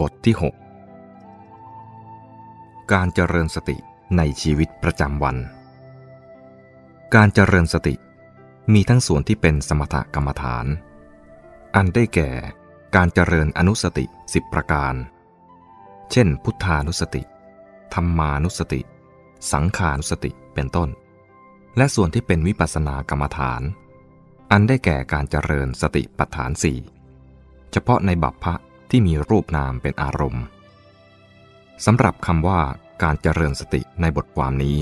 บทที่ 6 การเจริญสติในชีวิตประจำวัน การเจริญสติมีทั้งส่วนที่เป็นสมถกรรมฐาน อันได้แก่การเจริญอนุสติสิบประการ เช่น พุทธานุสติ ธรรมานุสติ สังขานุสติเป็นต้น และส่วนที่เป็นวิปัสสนากรรมฐาน อันได้แก่การเจริญสติปัฏฐานสี่เฉพาะในบัพพะ ที่มีรูปนามเป็นอารมณ์สำหรับคำว่าการเจริญสติในบทความนี้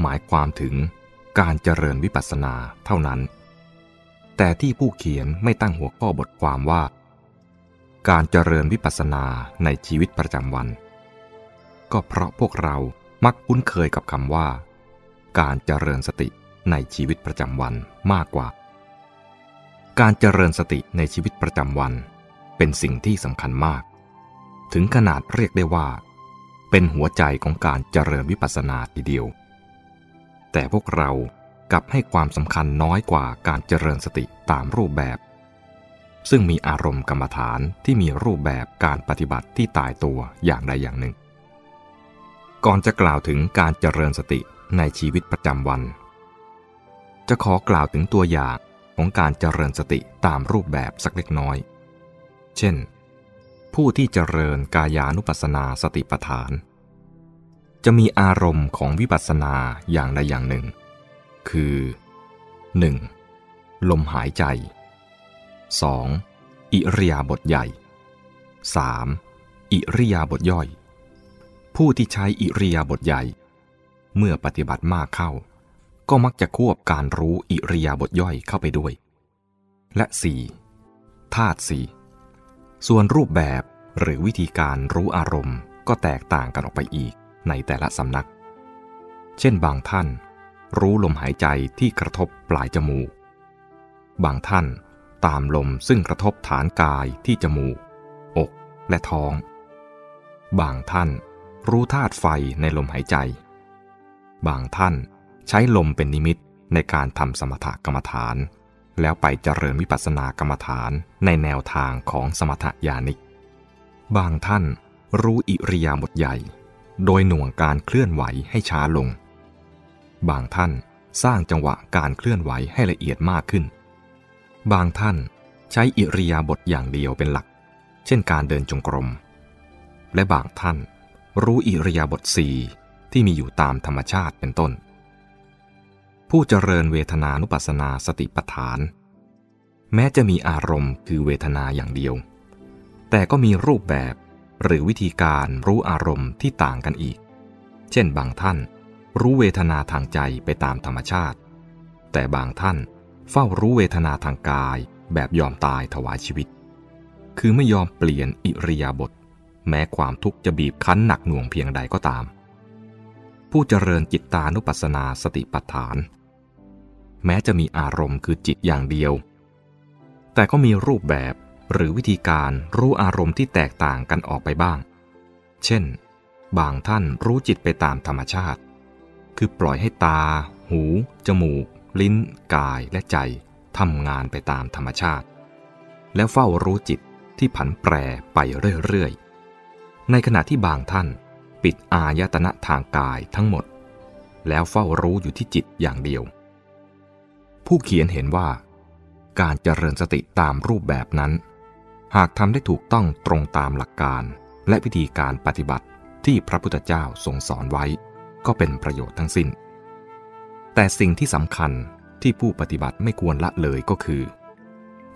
หมายความถึงการเจริญวิปัสสนาเท่านั้น แต่ที่ผู้เขียนไม่ตั้งหัวข้อบทความว่า การเจริญวิปัสสนาในชีวิตประจำวัน ก็เพราะพวกเรามักคุ้นเคยกับคำว่า การเจริญสติในชีวิตประจำวันมากกว่า การเจริญสติในชีวิตประจำวัน เป็นสิ่งที่สำคัญมาก ถึงขนาดเรียกได้ว่า เป็นหัวใจของการเจริญวิปัสสนาทีเดียว แต่พวกเรากลับให้ความสำคัญน้อยกว่าการเจริญสติตามรูปแบบ ซึ่งมีอารมณ์กรรมฐานที่มีรูปแบบการปฏิบัติที่ตายตัวอย่างใดอย่างหนึ่ง ก่อนจะกล่าวถึงการเจริญสติในชีวิตประจำวัน จะขอกล่าวถึงตัวอย่างของการเจริญสติตามรูปแบบสักเล็กน้อย เช่น ผู้ที่เจริญกายานุปัสสนาสติปัฏฐาน จะมีอารมณ์ของวิปัสสนาอย่างใดอย่างหนึ่ง คือ 1. ลมหายใจ 2. อิริยาบถใหญ่ 3. อิริยาบถย่อย ผู้ที่ใช้อิริยาบถใหญ่ เมื่อปฏิบัติมากเข้า ก็มักจะควบการรู้อิริยาบถย่อยเข้าไปด้วย และ 4. ธาตุสี่ ส่วนรูปแบบหรือวิธีการรู้อารมณ์ก็แตกต่างกันออกไปอีกในแต่ละสำนัก เช่นบางท่าน รู้ลมหายใจที่กระทบปลายจมูก บางท่านตามลมซึ่งกระทบฐานกายที่จมูก อกและท้อง บางท่านรู้ธาตุไฟในลมหายใจ บางท่านใช้ลมเป็นนิมิตในการทำสมถกรรมฐาน แล้วไปเจริญวิปัสสนากรรมฐานในแนวทางของสมถยานิก บางท่านรู้อิริยาบถใหญ่ โดยหน่วงการเคลื่อนไหวให้ช้าลง บางท่านสร้างจังหวะการเคลื่อนไหวให้ละเอียดมากขึ้น บางท่านใช้อิริยาบถอย่างเดียวเป็นหลัก เช่นการเดินจงกรม และบางท่านรู้อิริยาบถสี่ที่มีอยู่ตามธรรมชาติเป็นต้น ผู้เจริญเวทนานุปัสสนาสติปัฏฐาน แม้จะมีอารมณ์คือเวทนาอย่างเดียว แต่ก็มีรูปแบบหรือวิธีการรู้อารมณ์ที่ต่างกันอีก เช่นบางท่าน รู้เวทนาทางใจไปตามธรรมชาติ แต่บางท่านเฝ้ารู้เวทนาทางกายแบบยอมตายถวายชีวิต คือไม่ยอมเปลี่ยนอิริยาบถแม้ความทุกข์จะบีบคั้นหนักหน่วงเพียงใดก็ตาม ผู้เจริญจิตตานุปัสสนาสติปัฏฐาน แม้จะมีอารมณ์คือจิตอย่างเดียว แต่ก็มีรูปแบบหรือวิธีการรู้อารมณ์ที่แตกต่างกันออกไปบ้าง เช่น บางท่านรู้จิตไปตามธรรมชาติ คือปล่อยให้ตา หู จมูก ลิ้น กายและใจทำงานไปตามธรรมชาติ แล้วเฝ้ารู้จิตที่ผันแปรไปเรื่อยๆ ในขณะที่บางท่านปิดอายตนะทางกายทั้งหมด แล้วเฝ้ารู้อยู่ที่จิตอย่างเดียว ผู้เขียนเห็นว่า การเจริญสติตามรูปแบบนั้น หากทำได้ถูกต้องตรงตามหลักการ และวิธีการปฏิบัติที่พระพุทธเจ้าทรงสอนไว้ ก็เป็นประโยชน์ทั้งสิ้น แต่สิ่งที่สำคัญที่ผู้ปฏิบัติไม่ควรละเลยก็คือ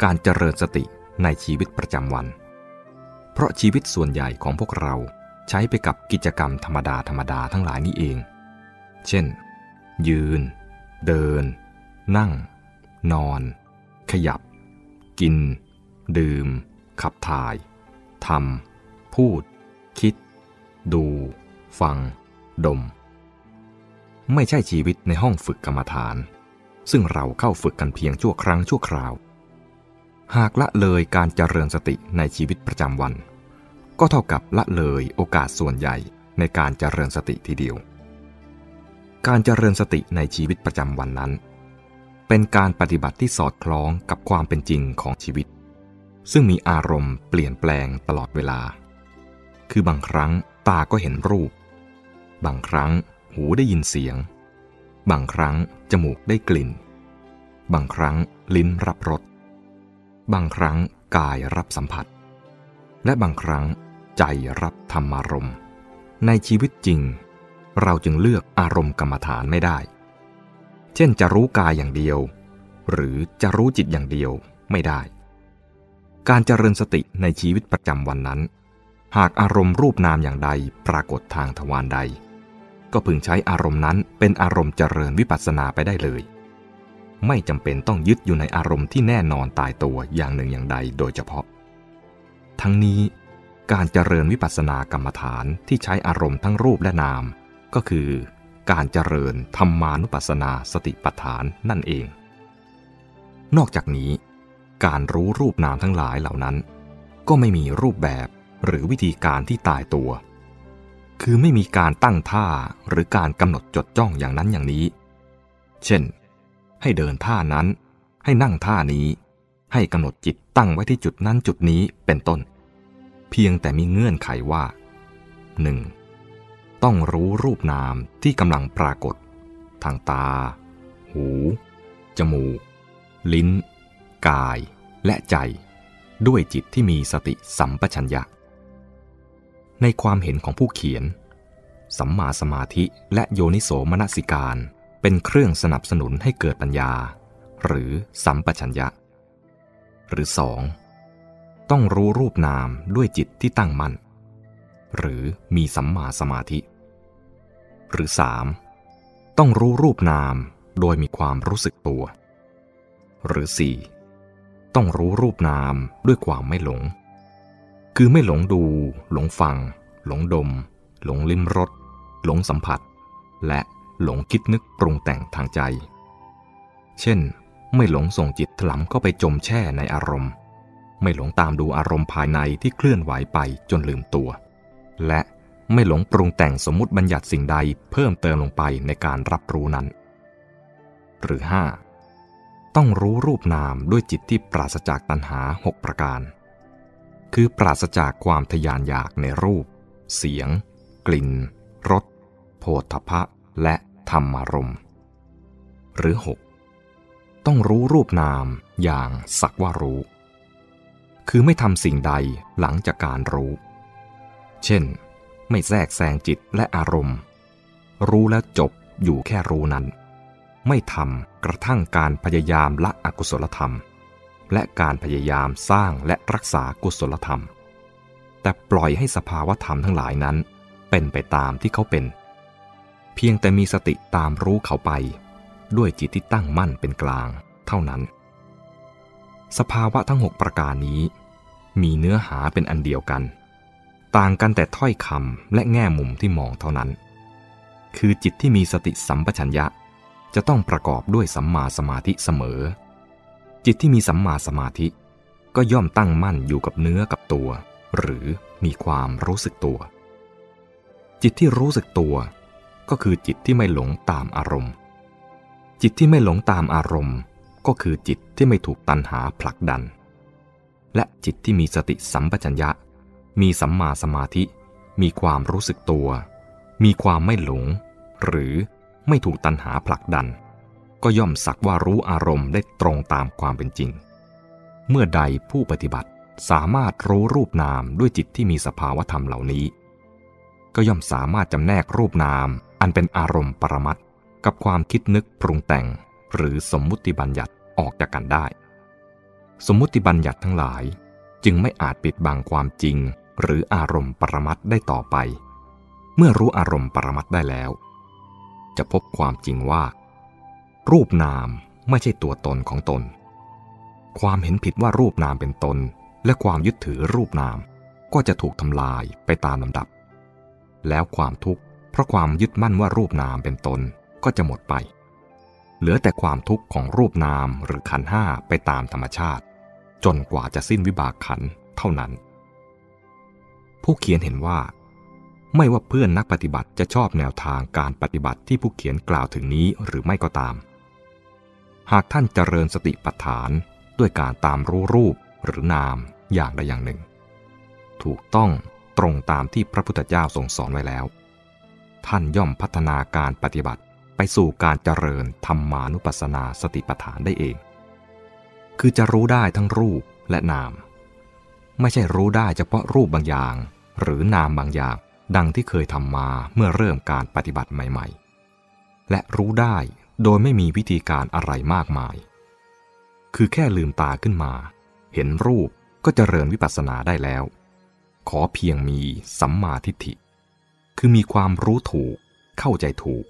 การเจริญสติในชีวิตประจำวัน เพราะชีวิตส่วนใหญ่ของพวกเราใช้ไปกับกิจกรรมธรรมดาธรรมดาทั้งหลายนี้เอง เช่น ยืน เดิน นั่ง นอน ขยับ กิน ดื่ม ขับถ่าย ทำ พูด คิด ดู ฟัง ดม ไม่ใช่ชีวิตในห้องฝึกกรรมฐาน ซึ่งเราเข้าฝึกกันเพียงชั่วครั้งชั่วคราว หากละเลยการเจริญสติในชีวิตประจำวัน ก็เท่ากับละเลยโอกาสส่วนใหญ่ในการเจริญสติทีเดียว การเจริญสติในชีวิตประจำวันนั้น เป็นการปฏิบัติที่สอดคล้องกับความเป็นจริงของชีวิต ซึ่งมีอารมณ์เปลี่ยนแปลงตลอดเวลา คือบางครั้งตาก็เห็นรูป บางครั้งหูได้ยินเสียง บางครั้งจมูกได้กลิ่น บางครั้งลิ้นรับรส บางครั้งกายรับสัมผัส และบางครั้งใจรับธรรมารมณ์ ในชีวิตจริง เราจึงเลือกอารมณ์กรรมฐานไม่ได้ เช่นจะรู้กายอย่างเดียว หรือจะรู้จิตอย่างเดียวไม่ได้ การเจริญสติในชีวิตประจำวันนั้น หากอารมณ์รูปนามอย่างใดปรากฏทางทวารใด ก็พึงใช้อารมณ์นั้นเป็นอารมณ์เจริญวิปัสสนาไปได้เลย ไม่จำเป็นต้องยึดอยู่ในอารมณ์ที่แน่นอนตายตัวอย่างหนึ่งอย่างใดโดยเฉพาะ ทั้งนี้การเจริญวิปัสสนากรรมฐานที่ใช้อารมณ์ทั้งรูปและนาม ก็คือ การเจริญธรรมานุปัสสนาสติปัฏฐานนั่นเอง นอกจากนี้ การรู้รูปนามทั้งหลายเหล่านั้น ก็ไม่มีรูปแบบหรือวิธีการที่ตายตัว คือไม่มีการตั้งท่าหรือการกำหนดจดจ้องอย่างนั้นอย่างนี้ เช่น ให้เดินท่านั้น ให้นั่งท่านี้ ให้กำหนดจิตตั้งไว้ที่จุดนั้นจุดนี้เป็นต้น เพียงแต่มีเงื่อนไขว่า 1. ต้องรู้รูปนามที่กำลังปรากฏ ทางตา หู จมูก ลิ้น กาย และใจ ด้วยจิตที่มีสติสัมปชัญญะ ในความเห็นของผู้เขียน สัมมาสมาธิและโยนิโสมนสิการ เป็นเครื่องสนับสนุนให้เกิดปัญญา หรือสัมปชัญญะ หรือสองต้องรู้รูปนามด้วยจิตที่ตั้งมั่น หรือมีสัมมาสมาธิ หรือ 3. ต้องรู้รูปนามโดยมีความรู้สึกตัว หรือ 4. ต้องรู้รูปนามด้วยความไม่หลง คือไม่หลงดู หลงฟัง หลงดม หลงลิ้มรสหลงสัมผัส และหลงคิดนึกปรุงแต่งทางใจ เช่น ไม่หลงส่งจิตถลำเข้าไปจมแช่ในอารมณ์ ไม่หลงตามดูอารมณ์ภายในที่เคลื่อนไหวไปจนลืมตัว และไม่หลงปรุงแต่งสมมติบัญญัติสิ่งใดเพิ่มเติมลงไปในการรับรู้นั้น หรือ 5. ต้องรู้รูปนามด้วยจิตที่ปราศจากตัณหา 6 ประการ คือปราศจากความทยานอยากในรูป เสียง กลิ่นรสโผฏฐะและธรรมารมหรือ 6. ต้องรู้รูปนามอย่างสักว่ารู้ คือไม่ทำสิ่งใดหลังจากการรู้ เช่น ไม่แทรกแซงจิตและอารมณ์ รู้แล้วจบอยู่แค่รู้นั้น ไม่ทำกระทั่งการพยายามละอกุศลธรรม และการพยายามสร้างและรักษากุศลธรรม แต่ปล่อยให้สภาวธรรมทั้งหลายนั้น เป็นไปตามที่เขาเป็น เพียงแต่มีสติตามรู้เขาไป ด้วยจิตที่ตั้งมั่นเป็นกลาง เท่านั้น สภาวะทั้งหกประการนี้ มีเนื้อหาเป็นอันเดียวกัน ต่างกันแต่ถ้อยคำและแง่มุมที่มองเท่านั้น คือจิตที่มีสติสัมปชัญญะ จะต้องประกอบด้วยสัมมาสมาธิเสมอ จิตที่มีสัมมาสมาธิ ก็ย่อมตั้งมั่นอยู่กับเนื้อกับตัว หรือมีความรู้สึกตัว จิตที่รู้สึกตัว ก็คือจิตที่ไม่หลงตามอารมณ์ จิตที่ไม่หลงตามอารมณ์ ก็คือจิตที่ไม่ถูกตันหาผลักดัน และจิตที่มีสติสัมปชัญญะ มีสัมมาสมาธิ มีความรู้สึกตัว มีความไม่หลง หรือไม่ถูกตัณหาผลักดัน ก็ย่อมสักว่ารู้อารมณ์ได้ตรงตามความเป็นจริง เมื่อใดผู้ปฏิบัติสามารถรู้รูปนามด้วยจิตที่มีสภาวธรรมเหล่านี้ ก็ย่อมสามารถจำแนกรูปนามอันเป็นอารมณ์ปรมัตกับความคิดนึกปรุงแต่ง หรือสมมุติบัญญัติออกจากกันได้ สมมุติบัญญัติทั้งหลาย จึงไม่อาจปิดบังความจริง หรืออารมณ์ปรมัตได้ต่อไป เมื่อรู้อารมณ์ปรมัตได้แล้ว จะพบความจริงว่า รูปนามไม่ใช่ตัวตนของตน ความเห็นผิดว่ารูปนามเป็นตน และความยึดถือรูปนามก็จะถูกทำลายไปตามลำดับ แล้วความทุกข์เพราะความยึดมั่นว่ารูปนามเป็นตนก็จะหมดไป เหลือแต่ความทุกข์ของรูปนามหรือขันห้าไปตามธรรมชาติ จนกว่าจะสิ้นวิบากขันเท่านั้น ผู้เขียนเห็นว่า ไม่ว่าเพื่อนนักปฏิบัติจะชอบแนวทางการปฏิบัติที่ผู้เขียนกล่าวถึงนี้หรือไม่ก็ตาม หากท่านเจริญสติปัฏฐานด้วยการตามรู้รูปหรือนามอย่างใดอย่างหนึ่ง ถูกต้องตตรงตามที่พระพุทธเจ้าทรงสอนไว้แล้ว ท่านย่อมพัฒนาการปฏิบัติไปสู่การเจริญธรรมานุปัสสนาสติปัฏฐานได้เอง คือจะรู้ได้ทั้งรูปและนาม ไม่ใช่รู้ได้เฉพาะรูปบางอย่าง หรือนามบางอย่าง ดังที่เคยทำมาเมื่อเริ่มการปฏิบัติใหม่ ๆ และรู้ได้โดยไม่มีวิธีการอะไรมากมาย คือแค่ลืมตาขึ้นมา เห็นรูปก็เจริญวิปัสสนาได้แล้ว ขอเพียงมีสัมมาทิฏฐิ คือมีความรู้ถูก เข้าใจถูก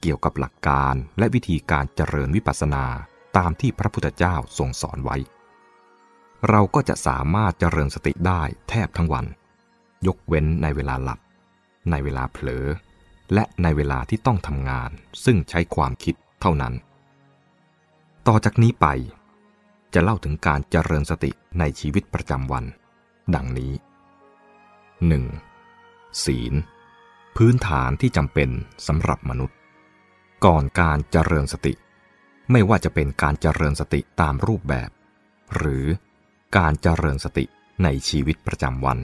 เกี่ยวกับหลักการและวิธีการเจริญวิปัสสนา ตามที่พระพุทธเจ้าทรงสอนไว้ เราก็จะสามารถเจริญสติได้แทบทั้งวัน ยกเว้นในเวลาหลับ ในเวลาเผลอ และในเวลาที่ต้องทำงาน ซึ่งใช้ความคิดเท่านั้น ต่อจากนี้ไป จะเล่าถึงการเจริญสติในชีวิตประจำวัน ดังนี้ 1. ศีล พื้นฐานที่จำเป็นสำหรับมนุษย์ ก่อนการเจริญสติ ไม่ว่าจะเป็นการเจริญสติตามรูปแบบ หรือการเจริญสติในชีวิตประจำวัน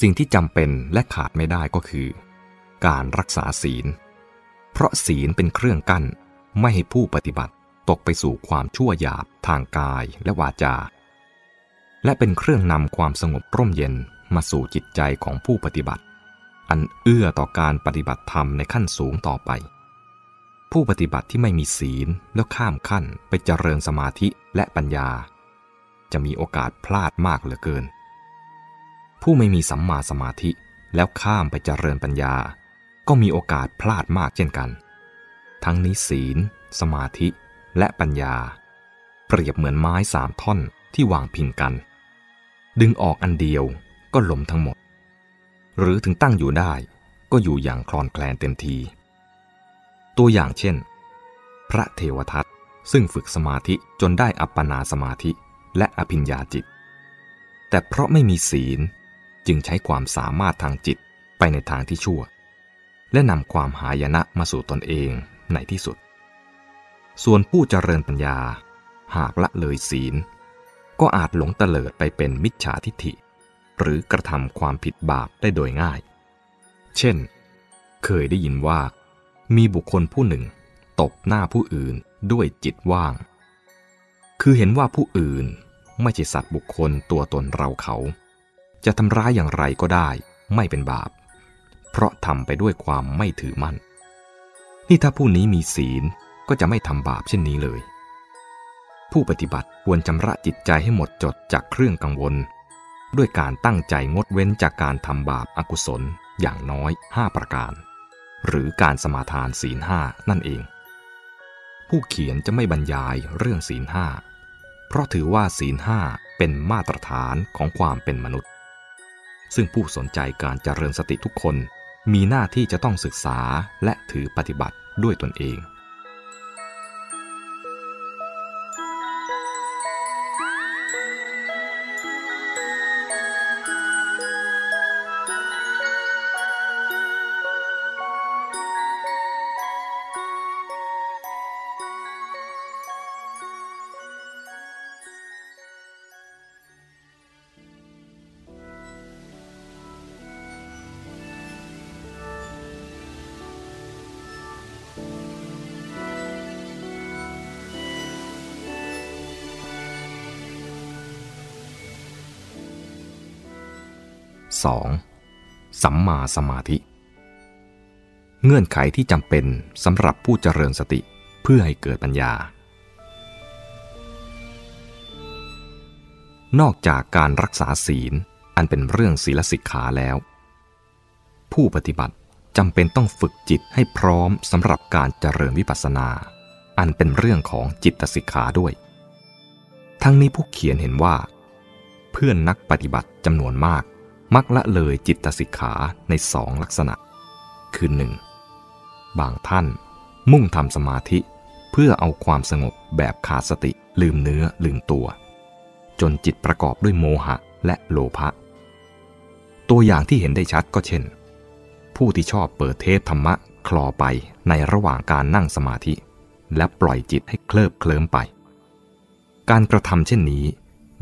สิ่งที่จำเป็นและขาดไม่ได้ก็คือ การรักษาศีล เพราะศีลเป็นเครื่องกั้นไม่ให้ผู้ปฏิบัติตกไปสู่ความชั่วหยาบทางกายและวาจา และเป็นเครื่องนำความสงบร่มเย็นมาสู่จิตใจของผู้ปฏิบัติ อันเอื้อต่อการปฏิบัติธรรมในขั้นสูงต่อไป ผู้ปฏิบัติที่ไม่มีศีลแล้วข้ามขั้นไปเจริญสมาธิและปัญญา จะมีโอกาสพลาดมากเหลือเกิน ผู้ไม่มีสัมมาสมาธิแล้วข้ามไปเจริญปัญญา ก็มีโอกาสพลาดมากเช่นกัน ทั้งนี้ศีล สมาธิ และปัญญา เปรียบเหมือนไม้สามท่อนที่วางพิงกัน ดึงออกอันเดียวก็ล้มทั้งหมด หรือถึงตั้งอยู่ได้ก็อยู่อย่างคลอนแคลนเต็มที ตัวอย่างเช่น พระเทวทัตซึ่งฝึกสมาธิจนได้อัปปนาสมาธิและอภิญญาจิต แต่เพราะไม่มีศีลจึงใช้ความสามารถทางจิตไปในทางที่ชั่ว และนำความหายนะมาสู่ตนเองในที่สุด ส่วนผู้เจริญปัญญาหากละเลยศีล ก็อาจหลงเตลิดไปเป็นมิจฉาทิฏฐิ หรือกระทำความผิดบาปได้โดยง่าย เช่น เคยได้ยินว่า มีบุคคลผู้หนึ่ง ตบหน้าผู้อื่นด้วยจิตว่าง คือเห็นว่าผู้อื่นไม่ใช่สัตว์บุคคลตัวตนเราเขา จะทำร้ายอย่างไรก็ได้ ไม่เป็นบาป เพราะทำไปด้วยความไม่ถือมั่น นี่ถ้าผู้นี้มีศีลก็จะไม่ทำบาปเช่นนี้เลย ผู้ปฏิบัติควรชำระจิตใจให้หมดจดจากเครื่องกังวล ด้วยการตั้งใจงดเว้นจากการทำบาปอากุศลอย่างน้อย 5 ประการ หรือการสมาทานศีลห้านั่นเอง ผู้เขียนจะไม่บรรยายเรื่องศีลห้าเพราะถือว่าศีลห้าเป็นมาตรฐานของความเป็นมนุษย์ ซึ่งผู้สนใจการเจริญสติทุกคนมีหน้าที่จะต้องศึกษาและถือปฏิบัติด้วยตนเอง สัมมาสมาธิ เงื่อนไขที่จำเป็นสำหรับผู้เจริญสติเพื่อให้เกิดปัญญา นอกจากการรักษาศีลอันเป็นเรื่องศีลสิกขาแล้ว ผู้ปฏิบัติจำเป็นต้องฝึกจิตให้พร้อมสำหรับการเจริญวิปัสสนา อันเป็นเรื่องของจิตสิกขาด้วย ทั้งนี้ผู้เขียนเห็นว่า เพื่อนนักปฏิบัติจำนวนมาก มักละเลยจิตสิกขาในสองลักษณะ คือหนึ่งบางท่านมุ่งทำสมาธิเพื่อเอาความสงบแบบขาดสติลืมเนื้อลืมตัว จนจิตประกอบด้วยโมหะและโลภะตัวอย่างที่เห็นได้ชัดก็เช่น ผู้ที่ชอบเปิดเทปธรรมะคลอไปในระหว่างการนั่งสมาธิ และปล่อยจิตให้เคลิบเคลิ้มไป การกระทำเช่นนี้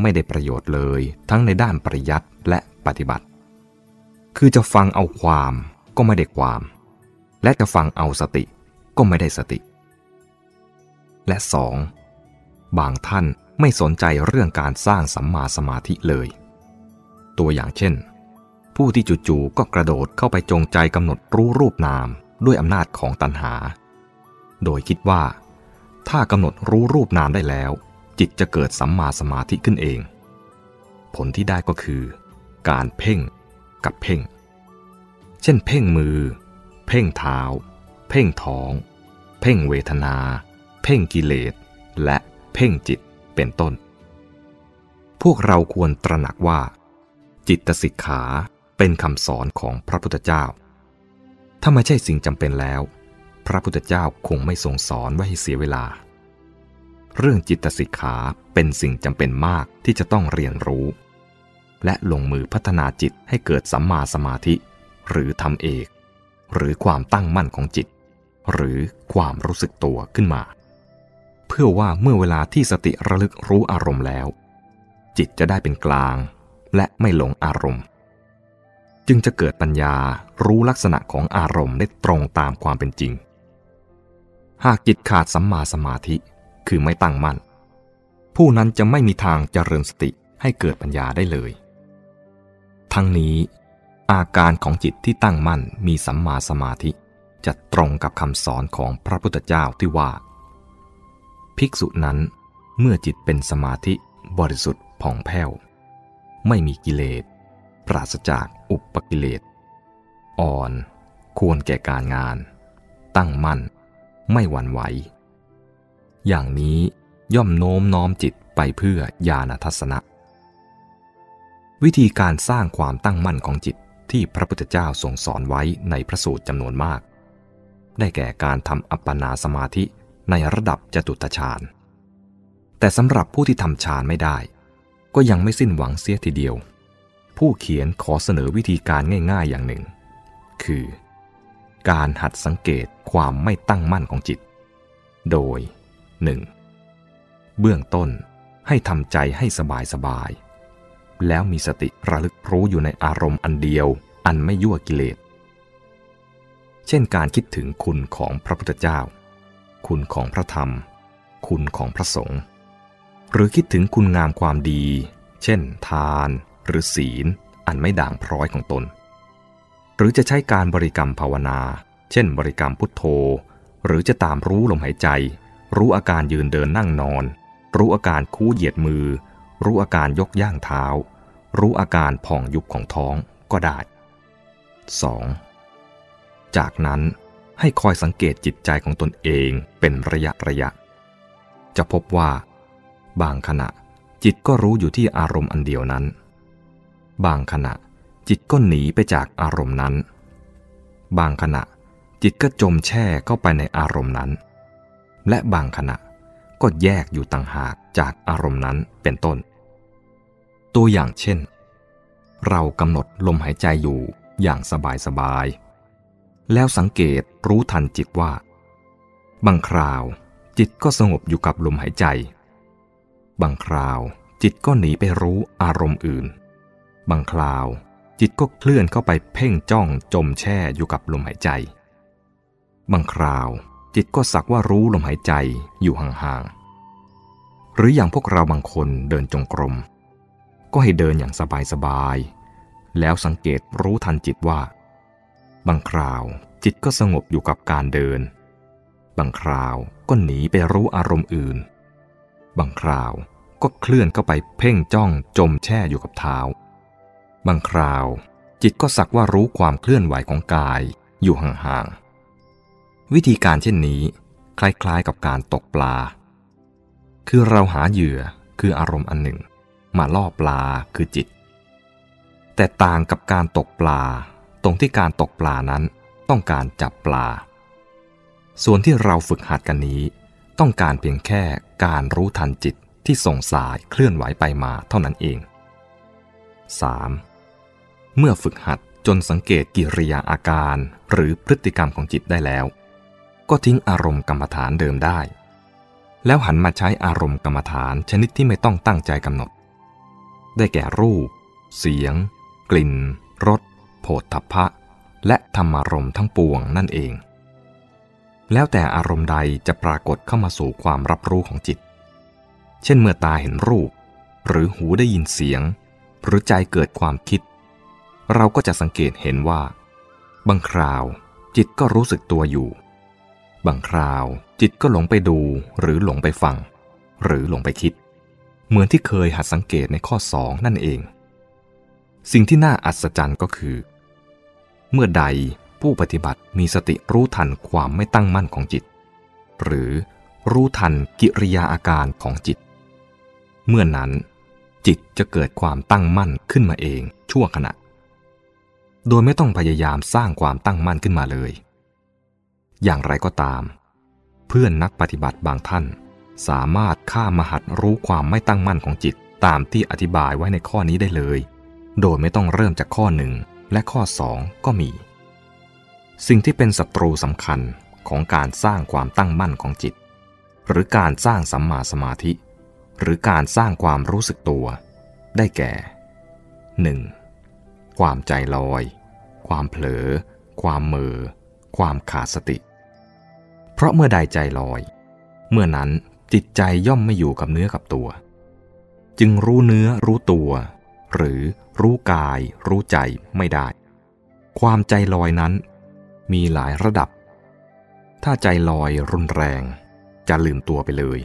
ไม่ได้ประโยชน์เลยทั้งในด้านปริยัติ ปฏิบัติ คือจะฟังเอาความก็ไม่ได้ความ และจะฟังเอาสติก็ไม่ได้สติ และสองบางท่านไม่สนใจเรื่องการสร้างสัมมาสมาธิเลย ตัวอย่างเช่น ผู้ที่จู่ๆก็กระโดดเข้าไปจงใจกำหนดรู้รูปนามด้วยอำนาจของตัณหา โดยคิดว่า ถ้ากำหนดรู้รูปนามได้แล้ว จิตจะเกิดสัมมาสมาธิขึ้นเอง ผลที่ได้ก็คือ การเพ่งกับเพ่ง เช่น เพ่งมือ เพ่งเท้า เพ่งท้อง เพ่งเวทนา เพ่งกิเลส และเพ่งจิตเป็นต้น พวกเราควรตระหนักว่า จิตสิกขาเป็นคำสอนของพระพุทธเจ้า ถ้าไม่ใช่สิ่งจำเป็นแล้ว พระพุทธเจ้าคงไม่ทรงสอนไว้ให้เสียเวลา เรื่องจิตสิกขาเป็นสิ่งจำเป็นมากที่จะต้องเรียนรู้ และลงมือพัฒนาจิตให้เกิดสัมมาสมาธิ หรือทำเอก หรือความตั้งมั่นของจิต หรือความรู้สึกตัวขึ้นมา เพื่อว่าเมื่อเวลาที่สติระลึกรู้อารมณ์แล้ว จิตจะได้เป็นกลาง และไม่หลงอารมณ์ จึงจะเกิดปัญญารู้ลักษณะของอารมณ์ได้ตรงตามความเป็นจริง หากจิตขาดสัมมาสมาธิคือไม่ตั้งมั่น ผู้นั้นจะไม่มีทางเจริญสติให้เกิดปัญญาได้เลย ทั้งนี้ อาการของจิตที่ตั้งมั่นมีสัมมาสมาธิจะตรงกับคำสอนของพระพุทธเจ้าที่ว่า ภิกษุนั้นเมื่อจิตเป็นสมาธิบริสุทธิ์ผ่องแผ้ว ไม่มีกิเลส ปราศจากอุปกิเลส อ่อนควรแก่การงาน ตั้งมั่น ไม่หวั่นไหว อย่างนี้ย่อมโน้มน้อมจิตไปเพื่อญาณทัศนะ วิธีการสร้างความตั้งมั่นของจิตที่พระพุทธเจ้าทรงสอนไว้ในพระสูตรจำนวนมาก ได้แก่การทำอัปปนาสมาธิในระดับจตุตฌาน แต่สำหรับผู้ที่ทำฌานไม่ได้ ก็ยังไม่สิ้นหวังเสียทีเดียว ผู้เขียนขอเสนอวิธีการง่ายๆอย่างหนึ่ง คือ การหัดสังเกตความไม่ตั้งมั่นของจิต โดย 1. เบื้องต้นให้ทำใจให้สบายสบาย แล้วมีสติระลึกรู้อยู่ในอารมณ์อันเดียว อันไม่ยั่วกิเลส เช่นการคิดถึงคุณของพระพุทธเจ้า คุณของพระธรรม คุณของพระสงฆ์ หรือคิดถึงคุณงามความดี เช่น ทาน หรือศีล อันไม่ด่างพร้อยของตน หรือจะใช้การบริกรรมภาวนา เช่น บริกรรมพุทโธ หรือจะตามรู้ลมหายใจ รู้อาการยืนเดินนั่งนอน รู้อาการคู่เหยียดมือรู้อาการยกย่างเท้า รู้อาการผ่องยุบของท้องก็ได้ 2. จากนั้นให้คอยสังเกตจิตใจของตนเองเป็นระยะระยะ จะพบว่า บางขณะจิตก็รู้อยู่ที่อารมณ์อันเดียวนั้น บางขณะจิตก็หนีไปจากอารมณ์นั้น บางขณะจิตก็จมแช่เข้าไปในอารมณ์นั้น และบางขณะก็แยกอยู่ต่างหากจากอารมณ์นั้นเป็นต้น ตัวอย่างเช่น เรากำหนดลมหายใจอยู่อย่างสบายสบาย แล้วสังเกตรู้ทันจิตว่า บางคราวจิตก็สงบอยู่กับลมหายใจ บางคราวจิตก็หนีไปรู้อารมณ์อื่น บางคราวจิตก็เคลื่อนเข้าไปเพ่งจ้องจมแช่อยู่กับลมหายใจ บางคราวจิตก็สักว่ารู้ลมหายใจอยู่ห่างๆ หรืออย่างพวกเราบางคนเดินจงกรม ก็ให้เดินอย่างสบายๆ แล้วสังเกตรู้ทันจิตว่า บางคราวจิตก็สงบอยู่กับการเดิน บางคราวก็หนีไปรู้อารมณ์อื่น บางคราวก็เคลื่อนเข้าไปเพ่งจ้องจมแช่อยู่กับเท้า บางคราวจิตก็สักว่ารู้ความเคลื่อนไหวของกายอยู่ห่างๆ วิธีการเช่นนี้คล้ายๆกับการตกปลา คือเราหาเหยื่อคืออารมณ์อันหนึ่ง มาล่อปลาคือจิต แต่ต่างกับการตกปลาตรงที่การตกปลานั้นต้องการจับปลา ส่วนที่เราฝึกหัดกันนี้ ต้องการเพียงแค่การรู้ทันจิตที่ส่งสายเคลื่อนไหวไปมาเท่านั้นเอง 3. เมื่อฝึกหัดจนสังเกตกิริยาอาการหรือพฤติกรรมของจิตได้แล้ว ก็ทิ้งอารมณ์กรรมฐานเดิมได้ แล้วหันมาใช้อารมณ์กรรมฐานชนิดที่ไม่ต้องตั้งใจกำหนด ได้แก่รูป เสียง กลิ่น รสโผฏฐัพพะ และธรรมารมณ์ทั้งปวงนั่นเอง แล้วแต่อารมณ์ใดจะปรากฏเข้ามาสู่ความรับรู้ของจิต เช่นเมื่อตาเห็นรูป หรือหูได้ยินเสียง หรือใจเกิดความคิด เราก็จะสังเกตเห็นว่า บางคราวจิตก็รู้สึกตัวอยู่ บางคราวจิตก็หลงไปดูหรือหลงไปฟัง หรือหลงไปคิด เหมือนที่เคยหัดสังเกตในข้อสองนั่นเอง สิ่งที่น่าอัศจรรย์ก็คือ เมื่อใดผู้ปฏิบัติมีสติรู้ทันความไม่ตั้งมั่นของจิต หรือรู้ทันกิริยาอาการของจิต เมื่อนั้น จิตจะเกิดความตั้งมั่นขึ้นมาเองชั่วขณะ โดยไม่ต้องพยายามสร้างความตั้งมั่นขึ้นมาเลย อย่างไรก็ตาม เพื่อนนักปฏิบัติบางท่าน สามารถข้ามหัดรู้ความไม่ตั้งมั่นของจิตตามที่อธิบายไว้ในข้อนี้ได้เลย โดยไม่ต้องเริ่มจากข้อหนึ่งและข้อสองก็มี สิ่งที่เป็นศัตรูสำคัญของการสร้างความตั้งมั่นของจิต หรือการสร้างสัมมาสมาธิ หรือการสร้างความรู้สึกตัว ได้แก่ 1. ความใจลอย ความเผลอ ความเมอความขาดสติ เพราะเมื่อใดใจลอย เมื่อนั้น จิตใจย่อมไม่อยู่กับเนื้อกับตัว จึงรู้เนื้อรู้ตัว หรือรู้กาย รู้ใจไม่ได้ ความใจลอยนั้น มีหลายระดับ ถ้าใจลอยรุนแรง จะลืมตัวไปเลย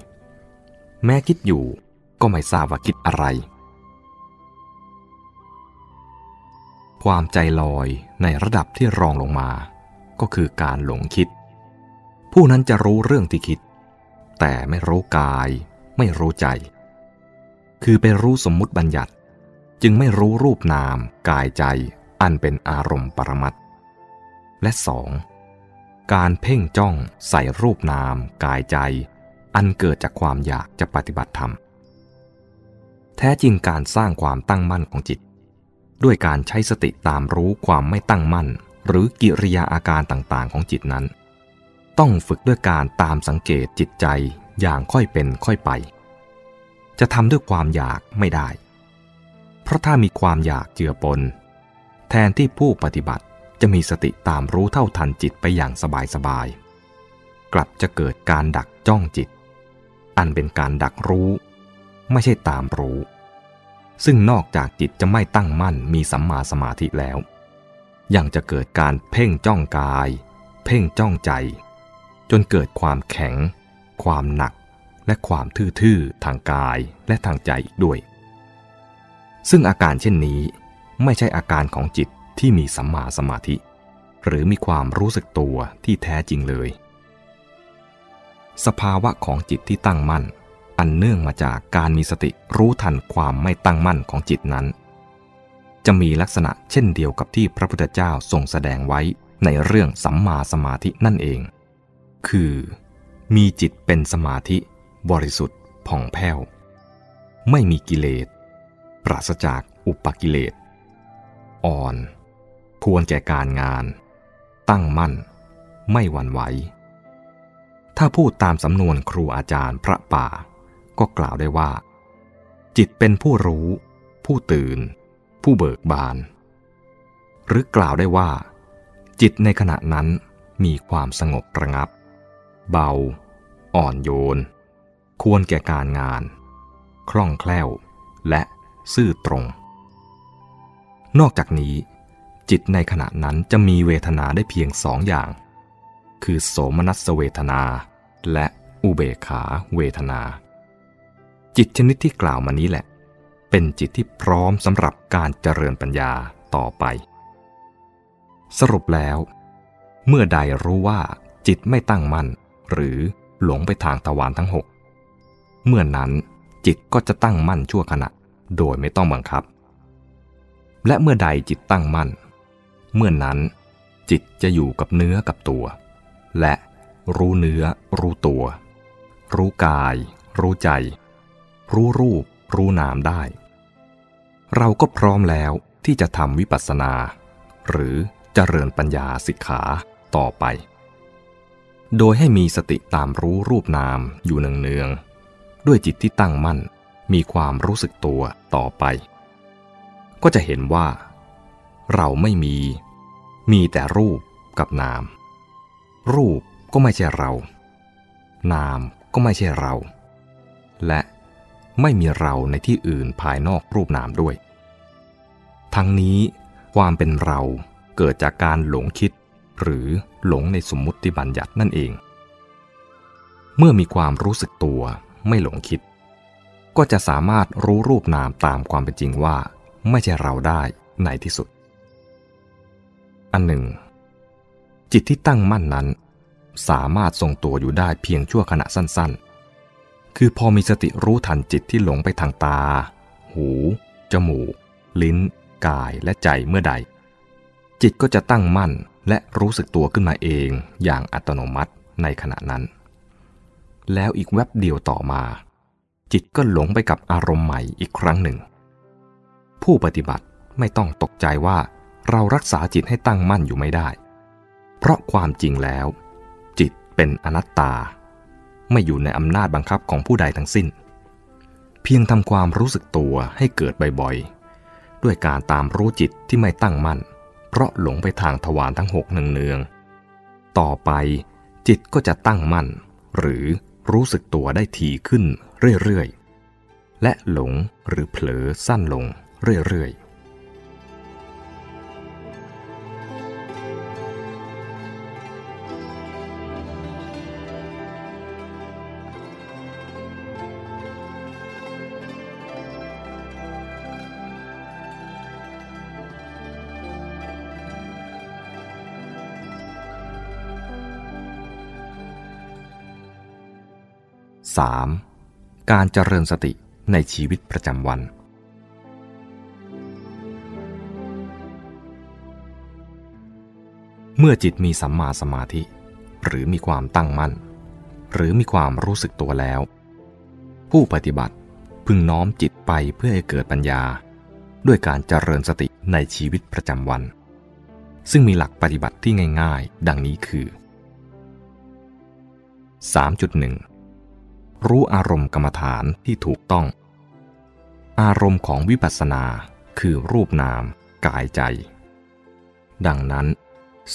แม้คิดอยู่ก็ไม่ทราบว่าคิดอะไร ความใจลอยในระดับที่รองลงมา ก็คือการหลงคิด ผู้นั้นจะรู้เรื่องที่คิด แต่ไม่รู้กาย ไม่รู้ใจ คือไปรู้สมมุติบัญญัติ จึงไม่รู้รูปนามกายใจ อันเป็นอารมณ์ปรมัตและสองการเพ่งจ้องใส่รูปนามกายใจ อันเกิดจากความอยากจะปฏิบัติธรรม แท้จริงการสร้างความตั้งมั่นของจิต ด้วยการใช้สติตามรู้ความไม่ตั้งมั่น หรือกิริยาอาการต่างๆของจิตนั้น ต้องฝึกด้วยการตามสังเกตจิตใจอย่างค่อยเป็นค่อยไป จะทำด้วยความอยากไม่ได้ เพราะถ้ามีความอยากเจือปน แทนที่ผู้ปฏิบัติจะมีสติตามรู้เท่าทันจิตไปอย่างสบายๆ กลับจะเกิดการดักจ้องจิต อันเป็นการดักรู้ ไม่ใช่ตามรู้ ซึ่งนอกจากจิตจะไม่ตั้งมั่นมีสัมมาสมาธิแล้ว ยังจะเกิดการเพ่งจ้องกาย เพ่งจ้องใจ จนเกิดความแข็ง ความหนัก และความทื่อๆทางกายและทางใจอีกด้วย ซึ่งอาการเช่นนี้ไม่ใช่อาการของจิตที่มีสัมมาสมาธิ หรือมีความรู้สึกตัวที่แท้จริงเลย สภาวะของจิตที่ตั้งมั่น อันเนื่องมาจากการมีสติรู้ทันความไม่ตั้งมั่นของจิตนั้น จะมีลักษณะเช่นเดียวกับที่พระพุทธเจ้าทรงแสดงไว้ในเรื่องสัมมาสมาธินั่นเอง คือ มีจิตเป็นสมาธิ บริสุทธิ์ผ่องแผ้ว ไม่มีกิเลส ปราศจากอุปกิเลส อ่อนควรแก่การงาน ตั้งมั่น ไม่หวั่นไหว ถ้าพูดตามสำนวนครูอาจารย์พระป่า ก็กล่าวได้ว่า จิตเป็นผู้รู้ ผู้ตื่น ผู้เบิกบาน หรือกล่าวได้ว่า จิตในขณะนั้นมีความสงบระงับ เบา อ่อนโยน ควรแก่การงาน คล่องแคล่ว และซื่อตรง นอกจากนี้ จิตในขณะนั้นจะมีเวทนาได้เพียงสองอย่าง คือโสมนัสเวทนา และอุเบขาเวทนา จิตชนิดที่กล่าวมานี้แหละ เป็นจิตที่พร้อมสำหรับการเจริญปัญญาต่อไป สรุปแล้ว เมื่อใดรู้ว่าจิตไม่ตั้งมั่น หรือหลงไปทางตะวันทั้งหกเมื่อนั้นจิตก็จะตั้งมั่นชั่วขณะ โดยไม่ต้องบังคับ และเมื่อใดจิตตั้งมั่น เมื่อนนั้นจิตจะอยู่กับเนื้อกับตัว และรู้เนื้อ รู้ตัว รู้กาย รู้ใจ รู้รูป รู้นามได้ เราก็พร้อมแล้วที่จะทำวิปัสสนา หรือเจริญปัญญาสิกขาต่อไป โดยให้มีสติตามรู้รูปนามอยู่เนืองๆด้วยจิตที่ตั้งมั่น มีความรู้สึกตัวต่อไป ก็จะเห็นว่า เราไม่มี มีแต่รูปกับนาม รูปก็ไม่ใช่เรา นามก็ไม่ใช่เรา และไม่มีเราในที่อื่นภายนอกรูปนามด้วย ทั้งนี้ความเป็นเราเกิดจากการหลงคิด หรือหลงในสมมุติบัญญัตินั่นเอง เมื่อมีความรู้สึกตัวไม่หลงคิด ก็จะสามารถรู้รูปนามตามความเป็นจริงว่า ไม่ใช่เราได้ในที่สุด อันหนึ่ง จิตที่ตั้งมั่นนั้น สามารถทรงตัวอยู่ได้เพียงชั่วขณะสั้นๆ คือพอมีสติรู้ทันจิตที่หลงไปทางตา หู จมูก ลิ้น กายและใจเมื่อใด จิตก็จะตั้งมั่น และรู้สึกตัวขึ้นมาเองอย่างอัตโนมัติในขณะนั้น แล้วอีกแวบเดียวต่อมา จิตก็หลงไปกับอารมณ์ใหม่อีกครั้งหนึ่ง ผู้ปฏิบัติไม่ต้องตกใจว่าเรารักษาจิตให้ตั้งมั่นอยู่ไม่ได้ เพราะความจริงแล้ว จิตเป็นอนัตตา ไม่อยู่ในอำนาจบังคับของผู้ใดทั้งสิ้น เพียงทำความรู้สึกตัวให้เกิดบ่อยๆ ด้วยการตามรู้จิตที่ไม่ตั้งมั่น เพราะหลงไปทางทวารทั้งหกเนืองๆต่อไปจิตก็จะตั้งมั่น หรือรู้สึกตัวได้ทีขึ้นเรื่อยๆ และหลงหรือเผลอสั้นลงเรื่อยๆ 3. การเจริญสติในชีวิตประจำวัน เมื่อจิตมีสัมมาสมาธิ หรือมีความตั้งมั่น หรือมีความรู้สึกตัวแล้ว ผู้ปฏิบัติพึงน้อมจิตไปเพื่อให้เกิดปัญญา ด้วยการเจริญสติในชีวิตประจำวัน ซึ่งมีหลักปฏิบัติที่ง่าย ๆ ดังนี้คือ 3.1 รู้อารมณ์กรรมฐานที่ถูกต้อง อารมณ์ของวิปัสสนาคือรูปนาม กายใจ ดังนั้น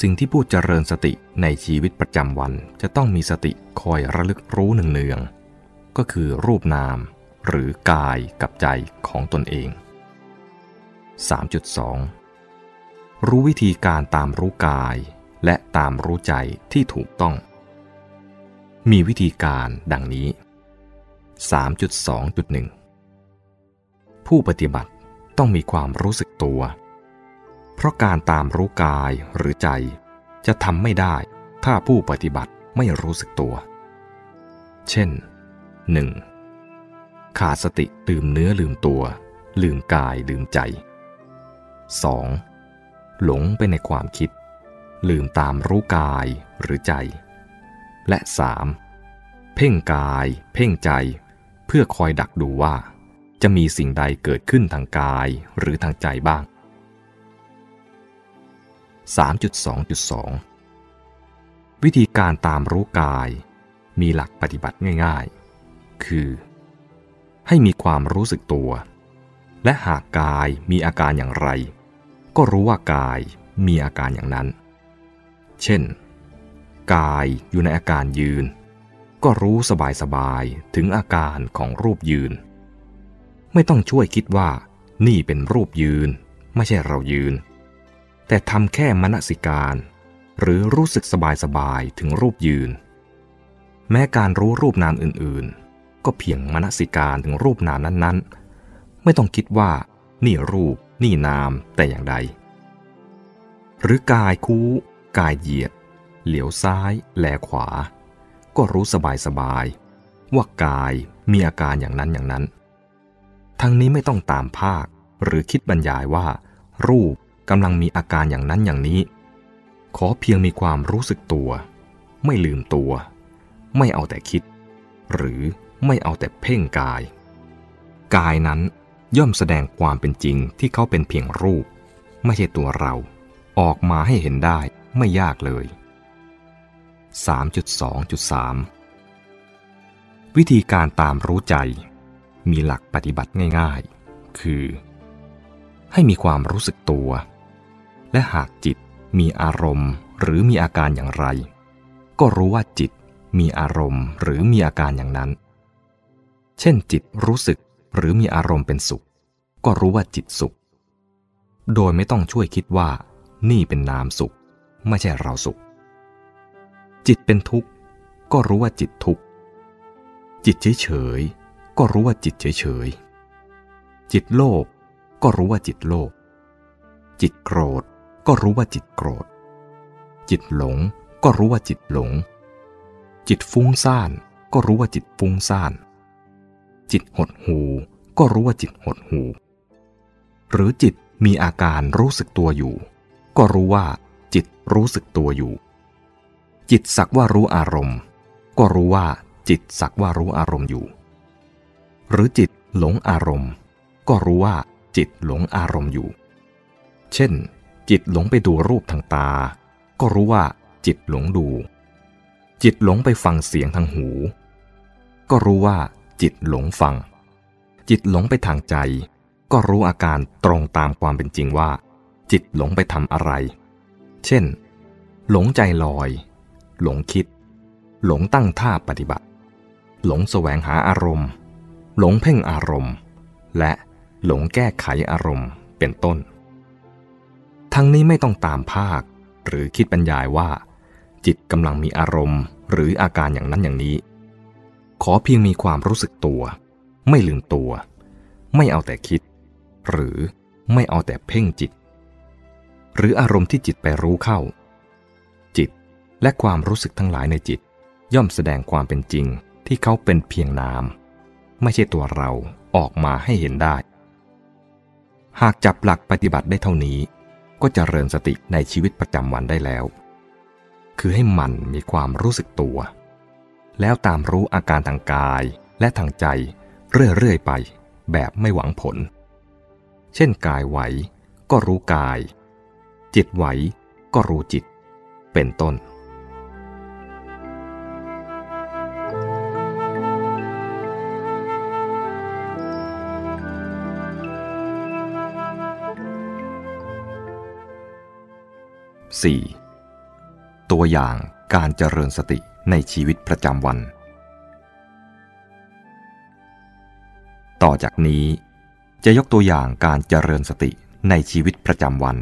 สิ่งที่ผู้เจริญสติในชีวิตประจำวันจะต้องมีสติคอยระลึกรู้หนึ่งๆก็คือรูปนาม หรือกายกับใจของตนเอง 3.2 รู้วิธีการตามรู้กาย และตามรู้ใจที่ถูกต้อง มีวิธีการดังนี้ 3.2.1 ผู้ปฏิบัติต้องมีความรู้สึกตัว เพราะการตามรู้กายหรือใจจะทำไม่ได้ถ้าผู้ปฏิบัติไม่รู้สึกตัว เช่น 1. ขาดสติลืมเนื้อลืมตัว ลืมกายลืมใจ 2. หลงไปในความคิด ลืมตามรู้กายหรือใจ และ 3. เพ่งกาย เพ่งใจ พื่อคอยดักดูว่า จะมีสิ่งใดเกิดขึ้นทางกายหรือทางใจบ้าง 3.2.2 วิธีการตามรู้กาย มีหลักปฏิบัติง่ายๆ คือ ให้มีความรู้สึกตัว และหากกายมีอาการอย่างไร ก็รู้ว่ากายมีอาการอย่างนั้น เช่น กายอยู่ในอาการยืน ก็รู้สบายๆถึงอาการของรูปยืน ไม่ต้องช่วยคิดว่า นี่เป็นรูปยืน ไม่ใช่เรายืน แต่ทำแค่มณสิการ หรือรู้สึกสบายๆถึงรูปยืน แม้การรู้รูปนามอื่นๆ ก็เพียงมณสิการถึงรูปนามนั้นๆ ไม่ต้องคิดว่า นี่รูป นี่นามแต่อย่างใด หรือกายคู้ กายเหยียด เหลียวซ้าย แลขวา ก็รู้สบายสบายว่ากายมีอาการอย่างนั้นอย่างนั้น ทั้งนี้ไม่ต้องตามภาคหรือคิดบรรยายว่า รูปกำลังมีอาการอย่างนั้นอย่างนี้ ขอเพียงมีความรู้สึกตัว ไม่ลืมตัว ไม่เอาแต่คิด หรือไม่เอาแต่เพ่งกาย กายนั้นย่อมแสดงความเป็นจริงที่เขาเป็นเพียงรูป ไม่ใช่ตัวเรา ออกมาให้เห็นได้ไม่ยากเลย 3.2.3 วิธีการตามรู้ใจ มีหลักปฏิบัติง่ายๆ คือ ให้มีความรู้สึกตัว และหากจิตมีอารมณ์หรือมีอาการอย่างไร ก็รู้ว่าจิตมีอารมณ์หรือมีอาการอย่างนั้น เช่นจิตรู้สึกหรือมีอารมณ์เป็นสุข ก็รู้ว่าจิตสุข โดยไม่ต้องช่วยคิดว่า นี่เป็นนามสุข ไม่ใช่เราสุข จิตเป็นทุกข์ ก็รู้ว่าจิตทุกข์ จิตเฉยเฉยก็รู้ว่าจิตเฉยเฉยจิตโลภก็รู้ว่าจิตโลภจิตโกรธก็รู้ว่าจิตโกรธ จิตหลงก็รู้ว่าจิตหลง จิตฟุ้งซ่านก็รู้ว่าจิตฟุ้งซ่าน จิตหดหูก็รู้ว่าจิตหดหู หรือจิตมีอาการรู้สึกตัวอยู่ ก็รู้ว่าจิตรู้สึกตัวอยู่ จิตสักว่ารู้อารมณ์ ก็รู้ว่าจิตสักว่ารู้อารมณ์อยู่ หรือจิตหลงอารมณ์ ก็รู้ว่าจิตหลงอารมณ์อยู่ เช่น จิตหลงไปดูรูปทางตา ก็รู้ว่าจิตหลงดู จิตหลงไปฟังเสียงทางหู ก็รู้ว่าจิตหลงฟัง จิตหลงไปทางใจ ก็รู้อาการตรงตามความเป็นจริงว่า จิตหลงไปทำอะไร เช่น หลงใจลอย หลงคิด หลงตั้งท่าปฏิบัติ หลงแสวงหาอารมณ์ หลงเพ่งอารมณ์ และหลงแก้ไขอารมณ์เป็นต้น ทั้งนี้ไม่ต้องตามภาค หรือคิดบรรยายว่า จิตกำลังมีอารมณ์ หรืออาการอย่างนั้นอย่างนี้ ขอเพียงมีความรู้สึกตัว ไม่ลืมตัว ไม่เอาแต่คิด หรือไม่เอาแต่เพ่งจิต หรืออารมณ์ที่จิตไปรู้เข้า และความรู้สึกทั้งหลายในจิต ย่อมแสดงความเป็นจริงที่เขาเป็นเพียงนาม ไม่ใช่ตัวเราออกมาให้เห็นได้ หากจับหลักปฏิบัติได้เท่านี้ ก็จะเริญสติในชีวิตประจำวันได้แล้ว คือให้มันมีความรู้สึกตัว แล้วตามรู้อาการทางกายและทางใจเรื่อยๆไปแบบไม่หวังผล เช่นกายไหวก็รู้กาย จิตไหวก็รู้จิต เป็นต้น 4. ตัวอย่างการเจริญสติในชีวิตประจำวัน ต่อจากนี้จะยกตัวอย่างการเจริญสติในชีวิตประจำวัน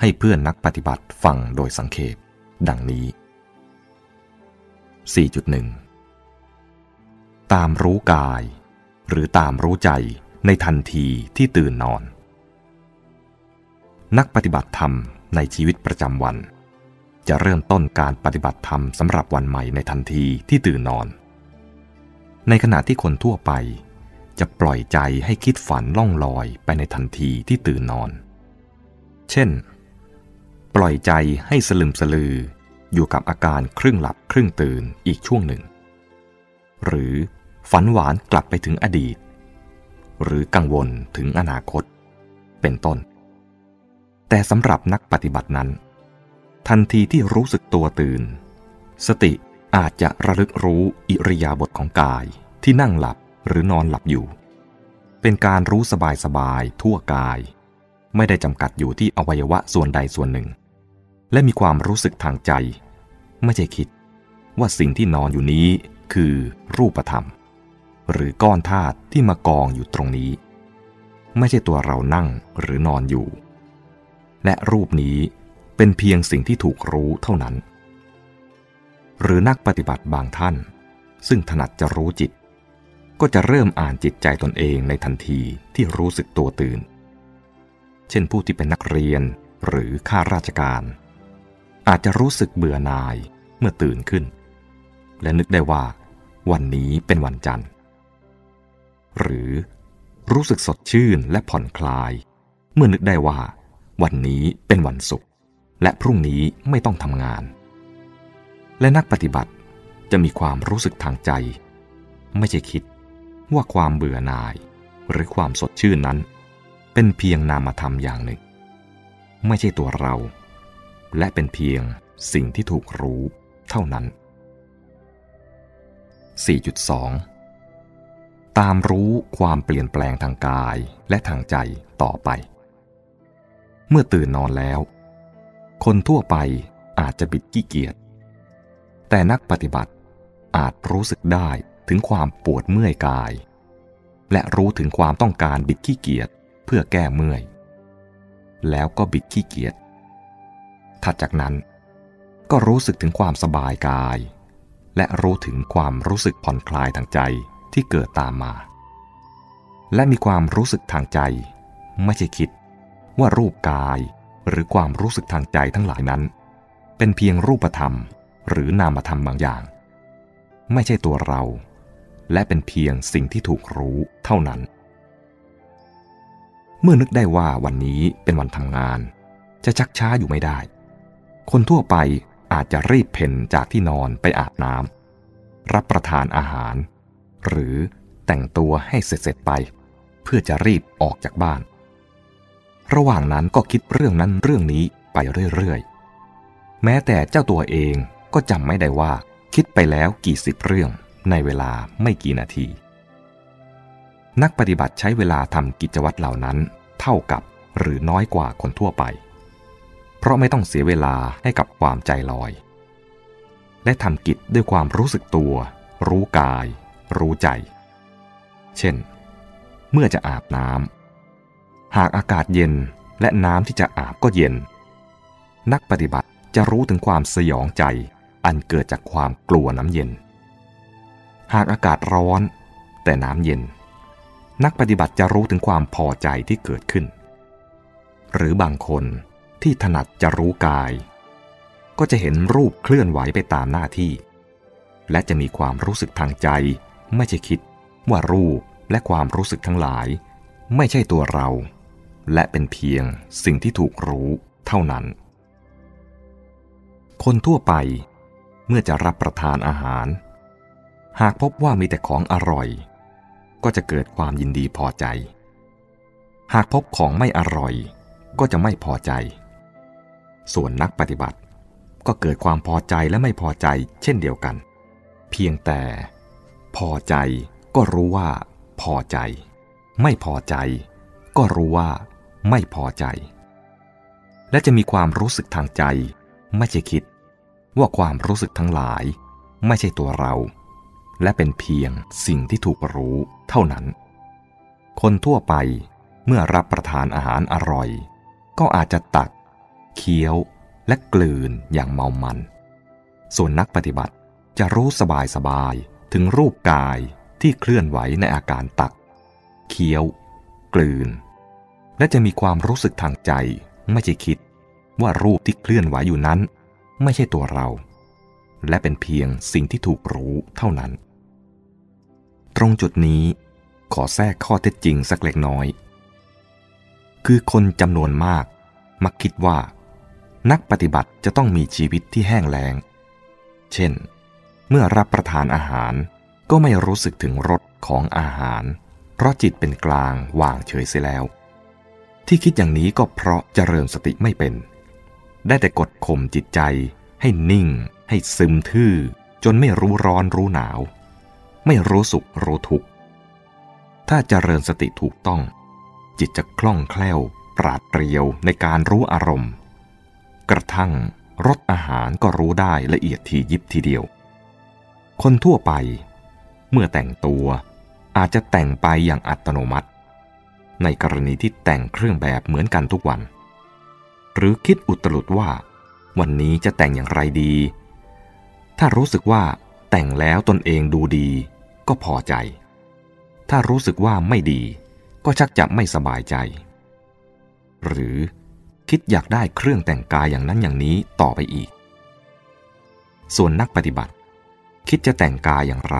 ให้เพื่อนนักปฏิบัติฟังโดยสังเขปดังนี้ 4.1 ตามรู้กาย หรือตามรู้ใจในทันทีที่ตื่นนอน นักปฏิบัติธรรม ในชีวิตประจำวัน จะเริ่มต้นการปฏิบัติธรรมสำหรับวันใหม่ในทันทีที่ตื่นนอน ในขณะที่คนทั่วไป จะปล่อยใจให้คิดฝันล่องลอยไปในทันทีที่ตื่นนอน เช่น ปล่อยใจให้สลึมสลืออยู่กับอาการครึ่งหลับครึ่งตื่นอีกช่วงหนึ่ง หรือฝันหวานกลับไปถึงอดีต หรือกังวลถึงอนาคต เป็นต้น แต่สำหรับนักปฏิบัตินั้น ทันทีที่รู้สึกตัวตื่น สติอาจจะระลึกรู้อิริยาบถของกายที่นั่งหลับหรือนอนหลับอยู่ เป็นการรู้สบายๆทั่วกาย ไม่ได้จำกัดอยู่ที่อวัยวะส่วนใดส่วนหนึ่ง และมีความรู้สึกทางใจ ไม่ใช่คิด ว่าสิ่งที่นอนอยู่นี้คือรูปธรรม หรือก้อนธาตุที่มากองอยู่ตรงนี้ ไม่ใช่ตัวเรานั่งหรือนอนอยู่ และรูปนี้เป็นเพียงสิ่งที่ถูกรู้เท่านั้น หรือนักปฏิบัติบางท่าน ซึ่งถนัดจะรู้จิต ก็จะเริ่มอ่านจิตใจตนเองในทันทีที่รู้สึกตัวตื่น เช่นผู้ที่เป็นนักเรียนหรือข้าราชการ อาจจะรู้สึกเบื่อหน่ายเมื่อตื่นขึ้น และนึกได้ว่า วันนี้เป็นวันจันทร์ หรือรู้สึกสดชื่นและผ่อนคลาย เมื่อนึกได้ว่า วันนี้เป็นวันศุกร์และพรุ่งนี้ไม่ต้องทำงาน และนักปฏิบัติจะมีความรู้สึกทางใจ ไม่ใช่คิดว่าความเบื่อหน่ายหรือความสดชื่นนั้น เป็นเพียงนามธรรมอย่างหนึ่ง ไม่ใช่ตัวเรา และเป็นเพียงสิ่งที่ถูกรู้เท่านั้น 4.2 ตามรู้ความเปลี่ยนแปลงทางกายและทางใจต่อไป เมื่อตื่นนอนแล้ว คนทั่วไปอาจจะบิดขี้เกียจ แต่นักปฏิบัติอาจรู้สึกได้ถึงความปวดเมื่อยกาย และรู้ถึงความต้องการบิดขี้เกียจเพื่อแก้เมื่อย แล้วก็บิดขี้เกียจ ถัดจากนั้น ก็รู้สึกถึงความสบายกาย และรู้ถึงความรู้สึกผ่อนคลายทางใจที่เกิดตามมา และมีความรู้สึกทางใจ ไม่ใช่คิด ว่ารูปกาย หรือความรู้สึกทางใจทั้งหลายนั้น เป็นเพียงรูปธรรม หรือนามธรรมบางอย่าง ไม่ใช่ตัวเรา และเป็นเพียงสิ่งที่ถูกรู้เท่านั้น เมื่อนึกได้ว่าวันนี้เป็นวันทำงาน จะชักช้าอยู่ไม่ได้ คนทั่วไปอาจจะรีบเพ่นจากที่นอนไปอาบน้ำรับประทานอาหาร หรือแต่งตัวให้เสร็จๆไป เพื่อจะรีบออกจากบ้าน ระหว่างนั้นก็คิดเรื่องนั้นเรื่องนี้ไปเรื่อยๆ แม้แต่เจ้าตัวเองก็จำไม่ได้ว่า คิดไปแล้วกี่สิบเรื่องในเวลาไม่กี่นาที นักปฏิบัติใช้เวลาทำกิจวัตรเหล่านั้น เท่ากับหรือน้อยกว่าคนทั่วไป เพราะไม่ต้องเสียเวลาให้กับความใจลอย และทำกิจด้วยความรู้สึกตัว รู้กาย รู้ใจ เช่น เมื่อจะอาบน้ำ หากอากาศเย็นและน้ำที่จะอาบก็เย็น นักปฏิบัติจะรู้ถึงความสยองใจอันเกิดจากความกลัวน้ำเย็น หากอากาศร้อนแต่น้ำเย็น นักปฏิบัติจะรู้ถึงความพอใจที่เกิดขึ้น หรือบางคนที่ถนัดจะรู้กาย ก็จะเห็นรูปเคลื่อนไหวไปตามหน้าที่ และจะมีความรู้สึกทางใจ ไม่ใช่คิดว่ารูปและความรู้สึกทั้งหลาย ไม่ใช่ตัวเรา และเป็นเพียงสิ่งที่ถูกรู้เท่านั้น คนทั่วไปเมื่อจะรับประทานอาหาร หากพบว่ามีแต่ของอร่อย ก็จะเกิดความยินดีพอใจ หากพบของไม่อร่อยก็จะไม่พอใจ ส่วนนักปฏิบัติก็เกิดความพอใจและไม่พอใจเช่นเดียวกัน เพียงแต่พอใจก็รู้ว่าพอใจ ไม่พอใจก็รู้ว่า ไม่พอใจ และจะมีความรู้สึกทางใจ ไม่ใช่คิด ว่าความรู้สึกทั้งหลาย ไม่ใช่ตัวเรา และเป็นเพียงสิ่งที่ถูกรู้เท่านั้น คนทั่วไปเมื่อรับประทานอาหารอร่อย ก็อาจจะตัก เคี้ยวและกลืนอย่างเมามัน ส่วนนักปฏิบัติจะรู้สบายสบายถึงรูปกายที่เคลื่อนไหวในอาการตัก เคี้ยว กลืน และจะมีความรู้สึกทางใจ ไม่ใช่คิด ว่ารูปที่เคลื่อนไหวอยู่นั้น ไม่ใช่ตัวเรา และเป็นเพียงสิ่งที่ถูกรู้เท่านั้น ตรงจุดนี้ขอแทรกข้อเท็จจริงสักเล็กน้อย คือคนจำนวนมาก มักคิดว่า นักปฏิบัติจะต้องมีชีวิตที่แห้งแล้ง เช่น เมื่อรับประทานอาหารก็ไม่รู้สึกถึงรสของอาหาร เพราะจิตเป็นกลางวางเฉยเสียแล้ว ที่คิดอย่างนี้ก็เพราะเจริญสติไม่เป็น ได้แต่กดข่มจิตใจ ให้นิ่ง ให้ซึมทื่อ จนไม่รู้ร้อนรู้หนาว ไม่รู้สุขรู้ทุกข์ ถ้าเจริญสติถูกต้อง จิตจะคล่องแคล่ว ปราดเปรียวในการรู้อารมณ์ กระทั่งรสอาหารก็รู้ได้ละเอียดทียิบทีเดียว คนทั่วไป เมื่อแต่งตัวอาจจะแต่งไปอย่างอัตโนมัติ ในกรณีที่แต่งเครื่องแบบเหมือนกันทุกวัน หรือคิดอุตลุดว่า วันนี้จะแต่งอย่างไรดี ถ้ารู้สึกว่าแต่งแล้วตนเองดูดี ก็พอใจ ถ้ารู้สึกว่าไม่ดี ก็ชักจะไม่สบายใจ หรือคิดอยากได้เครื่องแต่งกายอย่างนั้นอย่างนี้ต่อไปอีก ส่วนนักปฏิบัติ คิดจะแต่งกายอย่างไร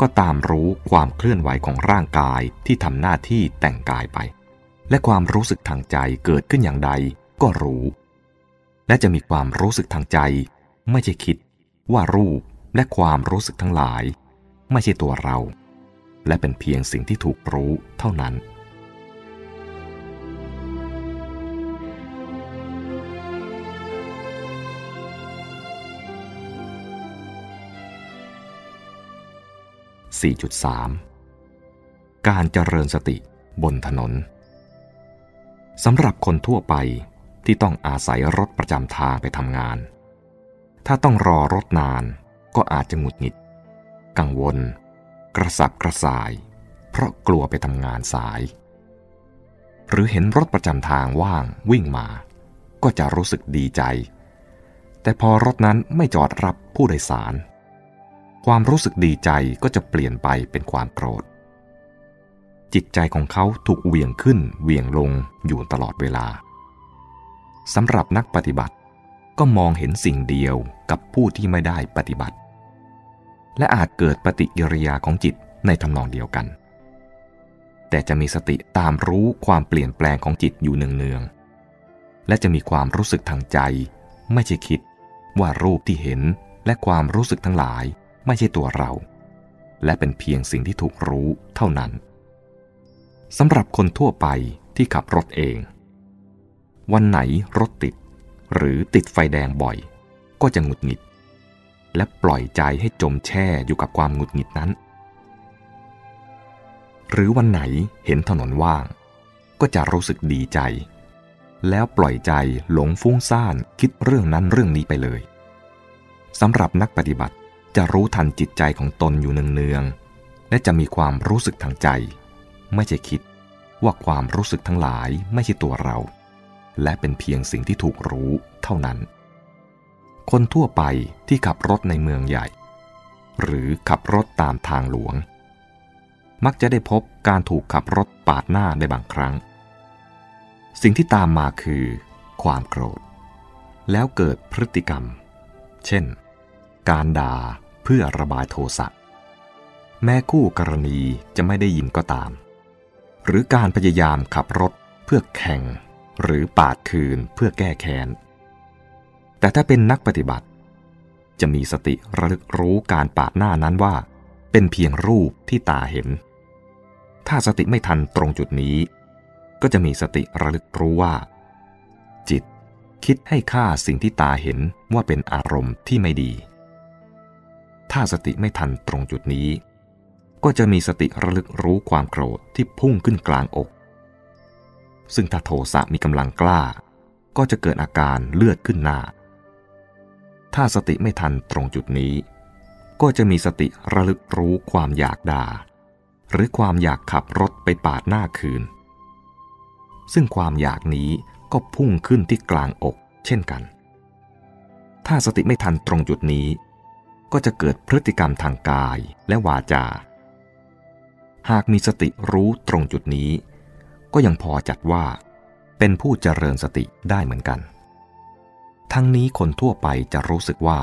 ก็ตามรู้ความเคลื่อนไหวของร่างกายที่ทำหน้าที่แต่งกายไป และความรู้สึกทางใจเกิดขึ้นอย่างใดก็รู้ และจะมีความรู้สึกทางใจ ไม่ใช่คิด ว่ารูปและความรู้สึกทั้งหลาย ไม่ใช่ตัวเรา และเป็นเพียงสิ่งที่ถูกรู้เท่านั้น 4.3 การเจริญสติบนถนนสำหรับคนทั่วไปที่ต้องอาศัยรถประจำทางไปทำงาน ถ้าต้องรอรถนานก็อาจจะหงุดหงิด กังวล กระสับกระส่าย เพราะกลัวไปทำงานสาย หรือเห็นรถประจำทางว่างวิ่งมา ก็จะรู้สึกดีใจ แต่พอรถนั้นไม่จอดรับผู้โดยสาร ความรู้สึกดีใจก็จะเปลี่ยนไปเป็นความโกรธ จิตใจของเขาถูกเวียงขึ้นเวียงลงอยู่ตลอดเวลาสำหรับนักปฏิบัติก็มองเห็นสิ่งเดียวกับผู้ที่ไม่ได้ปฏิบัติ และอาจเกิดปฏิกิริยาของจิตในทำนองเดียวกัน แต่จะมีสติตามรู้ความเปลี่ยนแปลงของจิตอยู่เนืองๆและจะมีความรู้สึกทางใจ ไม่ใช่คิดว่ารูปที่เห็นและความรู้สึกทั้งหลาย ไม่ใช่ตัวเรา และเป็นเพียงสิ่งที่ถูกรู้เท่านั้นสำหรับคนทั่วไปที่ขับรถเอง วันไหนรถติด หรือติดไฟแดงบ่อย ก็จะหงุดหงิด และปล่อยใจให้จมแช่อยู่กับความหงุดหงิดนั้น หรือวันไหนเห็นถนนว่าง ก็จะรู้สึกดีใจ แล้วปล่อยใจหลงฟุ้งซ่านคิดเรื่องนั้นเรื่องนี้ไปเลยสำหรับนักปฏิบัติ จะรู้ทันจิตใจของตนอยู่เนืองๆและจะมีความรู้สึกทางใจ ไม่ใช่คิดว่าความรู้สึกทั้งหลายไม่ใช่ตัวเรา และเป็นเพียงสิ่งที่ถูกรู้เท่านั้น คนทั่วไปที่ขับรถในเมืองใหญ่ หรือขับรถตามทางหลวง มักจะได้พบการถูกขับรถปาดหน้าในบางครั้ง สิ่งที่ตามมาคือ ความโกรธ แล้วเกิดพฤติกรรม เช่น การด่าเพื่อระบายโทสะแม้คู่กรณีจะไม่ได้ยินก็ตาม หรือการพยายามขับรถเพื่อแข่ง หรือปาดคืนเพื่อแก้แค้น แต่ถ้าเป็นนักปฏิบัติ จะมีสติระลึกรู้การปาดหน้านั้นว่า เป็นเพียงรูปที่ตาเห็น ถ้าสติไม่ทันตรงจุดนี้ ก็จะมีสติระลึกรู้ว่า จิตคิดให้ค่าสิ่งที่ตาเห็นว่าเป็นอารมณ์ที่ไม่ดี ถ้าสติไม่ทันตรงจุดนี้ ก็จะมีสติระลึกรู้ความโกรธที่พุ่งขึ้นกลางอก ซึ่งถ้าโทสะมีกำลังกล้า ก็จะเกิดอาการเลือดขึ้นหน้า ถ้าสติไม่ทันตรงจุดนี้ ก็จะมีสติระลึกรู้ความอยากด่า หรือความอยากขับรถไปปาดหน้าคืน ซึ่งความอยากนี้ก็พุ่งขึ้นที่กลางอกเช่นกัน ถ้าสติไม่ทันตรงจุดนี้ ก็จะเกิดพฤติกรรมทางกายและวาจา หากมีสติรู้ตรงจุดนี้ ก็ยังพอจัดว่า เป็นผู้เจริญสติได้เหมือนกัน ทั้งนี้คนทั่วไปจะรู้สึกว่า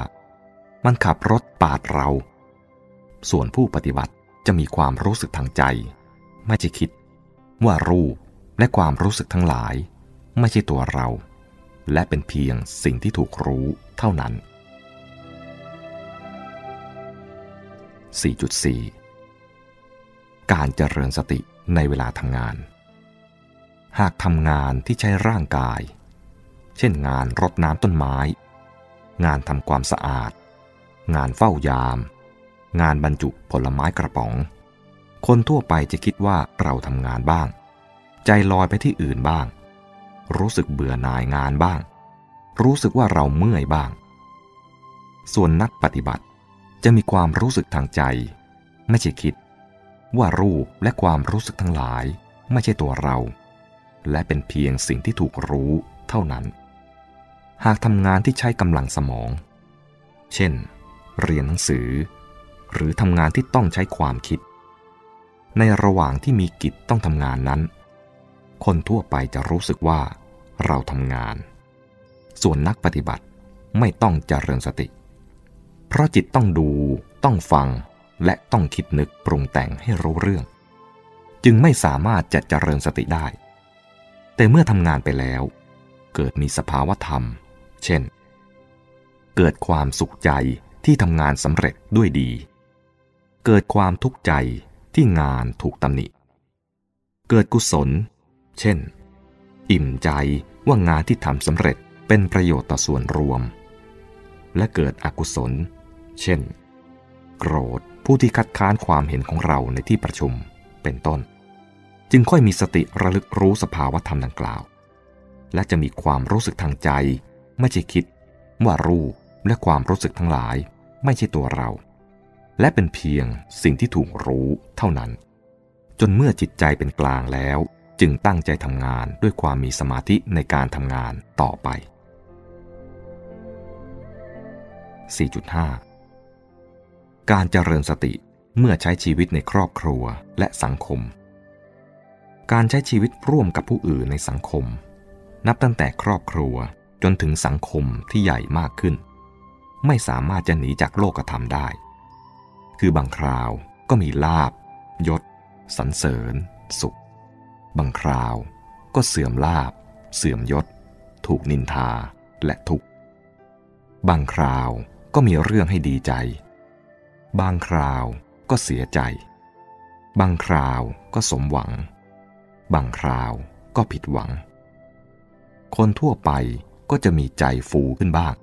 มันขับรถปาดเรา ส่วนผู้ปฏิบัติจะมีความรู้สึกทางใจ ไม่ใช่คิด ว่ารูปและความรู้สึกทั้งหลาย ไม่ใช่ตัวเรา และเป็นเพียงสิ่งที่ถูกรู้เท่านั้น 4.4 การเจริญสติในเวลาทำงาน หากทำงานที่ใช้ร่างกาย เช่นงานรดน้ำต้นไม้ งานทำความสะอาด งานเฝ้ายาม งานบรรจุผลไม้กระป๋อง คนทั่วไปจะคิดว่าเราทำงานบ้าง ใจลอยไปที่อื่นบ้าง รู้สึกเบื่อหน่ายงานบ้าง รู้สึกว่าเราเมื่อยบ้าง ส่วนนักปฏิบัติ จะมีความรู้สึกทางใจ ไม่ใช่คิด ว่ารูปและความรู้สึกทั้งหลายไม่ใช่ตัวเรา และเป็นเพียงสิ่งที่ถูกรู้เท่านั้น หากทำงานที่ใช้กำลังสมอง เช่น เรียนหนังสือ หรือทำงานที่ต้องใช้ความคิด ในระหว่างที่มีกิจต้องทำงานนั้น คนทั่วไปจะรู้สึกว่า เราทำงาน ส่วนนักปฏิบัติไม่ต้องเจริญสติ เพราะจิตต้องดู ต้องฟัง และต้องคิดนึกปรุงแต่งให้รู้เรื่อง จึงไม่สามารถจะเจริญสติได้ แต่เมื่อทำงานไปแล้ว เกิดมีสภาวธรรม เช่น เกิดความสุขใจที่ทำงานสำเร็จด้วยดี เกิดความทุกข์ใจที่งานถูกตำหนิ เกิดกุศล เช่น อิ่มใจว่างานที่ทำสำเร็จเป็นประโยชน์ต่อส่วนรวม และเกิดอกุศล เช่น โกรธผู้ที่คัดค้านความเห็นของเราในที่ประชุมเป็นต้น จึงค่อยมีสติระลึกรู้สภาวธรรมดังกล่าว และจะมีความรู้สึกทางใจ ไม่ใช่คิด ว่ารูปและความรู้สึกทั้งหลาย ไม่ใช่ตัวเรา และเป็นเพียงสิ่งที่ถูกรู้เท่านั้น จนเมื่อจิตใจเป็นกลางแล้วจึงตั้งใจทำงานด้วยความมีสมาธิในการทำงานต่อไป 4.5 การเจริญสติเมื่อใช้ชีวิตในครอบครัวและสังคม การใช้ชีวิตร่วมกับผู้อื่นในสังคม นับตั้งแต่ครอบครัวจนถึงสังคมที่ใหญ่มากขึ้น ไม่สามารถจะหนีจากโลกธรรมได้ คือบางคราวก็มีลาบยศสรรเสริญ สุข บางคราวก็เสื่อมลาบ เสื่อมยศ ถูกนินทาและทุกข์บางคราวก็มีเรื่องให้ดีใจ บางคราวก็เสียใจ บางคราวก็สมหวัง บางคราวก็ผิดหวัง คนทั่วไปก็จะมีใจฟูขึ้นบ้าง